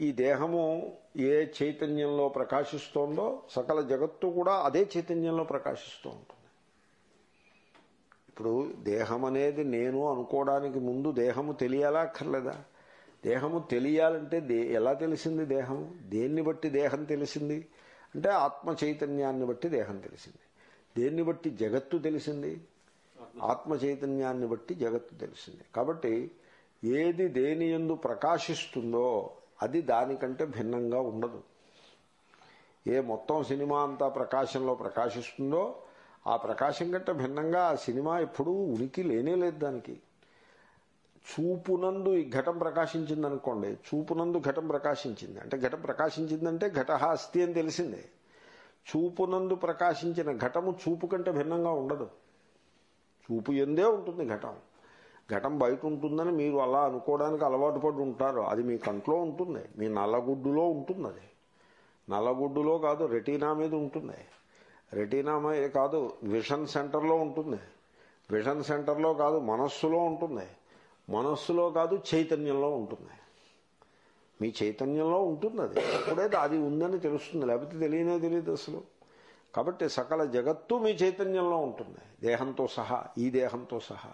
ఈ దేహము ఏ చైతన్యంలో ప్రకాశిస్తోందో సకల జగత్తు కూడా అదే చైతన్యంలో ప్రకాశిస్తూ ఉంటుంది ఇప్పుడు దేహం అనేది నేను అనుకోవడానికి ముందు దేహము తెలియాలా అక్కర్లేదా దేహము తెలియాలంటే దే ఎలా తెలిసింది దేహము? దేన్ని బట్టి దేహం తెలిసింది? అంటే ఆత్మ చైతన్యాన్ని బట్టి దేహం తెలిసింది. దేన్ని బట్టి జగత్తు తెలిసింది? ఆత్మ. చైతన్యాన్ని బట్టి జగత్తు తెలిసింది. కాబట్టి ఏది దేని ఎందు ప్రకాశిస్తుందో అది దానికంటే భిన్నంగా ఉండదు. ఏ మొత్తం సినిమా అంతా ప్రకాశంలో ప్రకాశిస్తుందో ఆ ప్రకాశం కంటే భిన్నంగా ఆ సినిమా ఎప్పుడూ ఉనికి లేనే లేదు దానికి. చూపునందు ఈ ఘటం ప్రకాశించింది అనుకోండి చూపునందు ఘటం ప్రకాశించింది. అంటే ఘటం ప్రకాశించిందంటే ఘట అస్థి అని తెలిసిందే. చూపునందు ప్రకాశించిన ఘటము చూపు కంటే భిన్నంగా ఉండదు. చూపు ఎందే ఉంటుంది ఘటం. ఘటం బయట ఉంటుందని మీరు అలా అనుకోవడానికి అలవాటు పడి ఉంటారు. అది మీ కంట్లో ఉంటుంది. మీ నల్లగుడ్డులో ఉంటుంది అది. నల్లగుడ్డులో కాదు రెటీనా మీద ఉంటుంది. రెటీనా కాదు విషన్ సెంటర్లో ఉంటుంది. విషన్ సెంటర్లో కాదు మనస్సులో ఉంటుంది. మనస్సులో కాదు చైతన్యంలో ఉంటుంది. మీ చైతన్యంలో ఉంటుంది అది అప్పుడే అది ఉందని తెలుస్తుంది. లేకపోతే తెలియనే తెలియదు అసలు. కాబట్టి సకల జగత్తు మీ చైతన్యంలో ఉంటుంది. దేహంతో సహా ఈ దేహంతో సహా.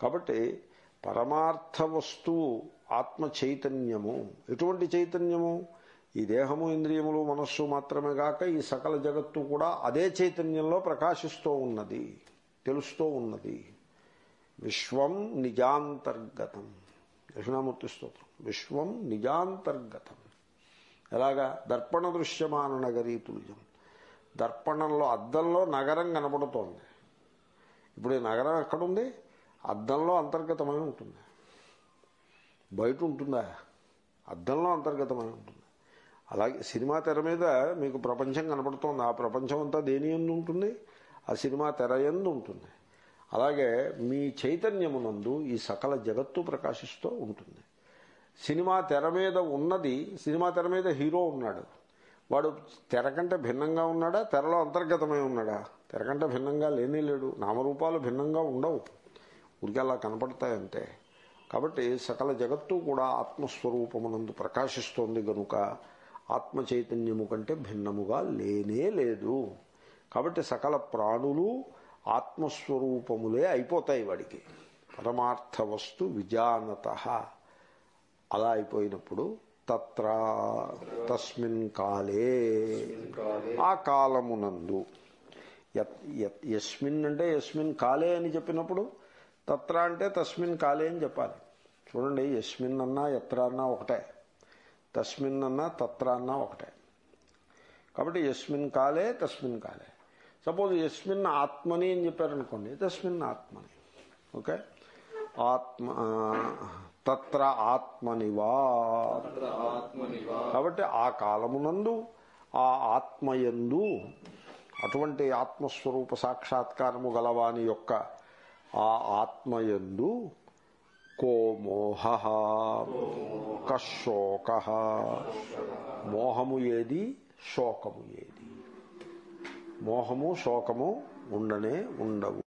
కాబట్టి పరమార్థ వస్తువు ఆత్మ చైతన్యము. ఎటువంటి చైతన్యము? ఈ దేహము ఇంద్రియములు మనస్సు మాత్రమే గాక ఈ సకల జగత్తు కూడా అదే చైతన్యంలో ప్రకాశిస్తూ ఉన్నది తెలుస్తూ ఉన్నది. విశ్వం నిజాంతర్గతం. దక్షిణామూర్తి స్తోత్రం విశ్వం నిజాంతర్గతం ఎలాగా? దర్పణ దృశ్యమాన నగరీ తుల్యం దర్పణంలో అద్దంలో నగరం కనబడుతోంది. ఇప్పుడు ఈ నగరం ఎక్కడుంది? అద్దంలో అంతర్గతమై ఉంటుంది. బయట ఉంటుందా? అద్దంలో అంతర్గతమై ఉంటుంది. అలాగే సినిమా తెర మీద మీకు ప్రపంచం కనబడుతోంది. ఆ ప్రపంచం అంతా దేని ఎందు ఉంటుంది? ఆ సినిమా తెర ఎందు ఉంటుంది. అలాగే మీ చైతన్యమునందు ఈ సకల జగత్తు ప్రకాశిస్తూ ఉంటుంది. సినిమా తెర మీద ఉన్నది సినిమా తెర మీద హీరో ఉన్నాడు. వాడు తెర కంటే భిన్నంగా ఉన్నాడా? తెరలో అంతర్గతమై ఉన్నాడా? తెర కంటే భిన్నంగా లేనే లేడు. నామరూపాలు భిన్నంగా ఉండవు. ఊరికి అలా కనపడతాయంటే కాబట్టి సకల జగత్తు కూడా ఆత్మస్వరూపమునందు ప్రకాశిస్తోంది గనుక ఆత్మ చైతన్యము కంటే భిన్నముగా లేనే లేదు. కాబట్టి సకల ప్రాణులు ఆత్మస్వరూపములే అయిపోతాయి వాడికి. పరమార్థ వస్తు విజానత. అలా అయిపోయినప్పుడు తత్ర తస్మిన్ కాలే. ఆ కాలమునందు ఎస్మిన్ యస్మిన్ అంటే యస్మిన్ కాలే అని చెప్పినప్పుడు తత్ర అంటే తస్మిన్ కాలే అని చెప్పాలి. చూడండి ఎస్మిన్ అన్నా ఎత్ర అన్నా ఒకటే. తస్మిన్ అన్నా తత్ర అన్నా ఒకటే. కాబట్టి యస్మిన్ కాలే తస్మిన్ కాలే. సపోజ్ యస్మిన్ ఆత్మని అని చెప్పారనుకోండి తస్మిన్ ఆత్మని. ఓకే? ఆత్మ తత్ర తత్ర ఆత్మనివా కాబట్టి ఆ కాలమునందు ఆ ఆత్మయందు అటువంటి ఆత్మస్వరూప సాక్షాత్కారము గలవాని యొక్క ఆ ఆత్మయందు కో మోహ కశోక. మోహము ఏది? శోకము ఏది? మోహము శోకము ఉండనే ఉండవు.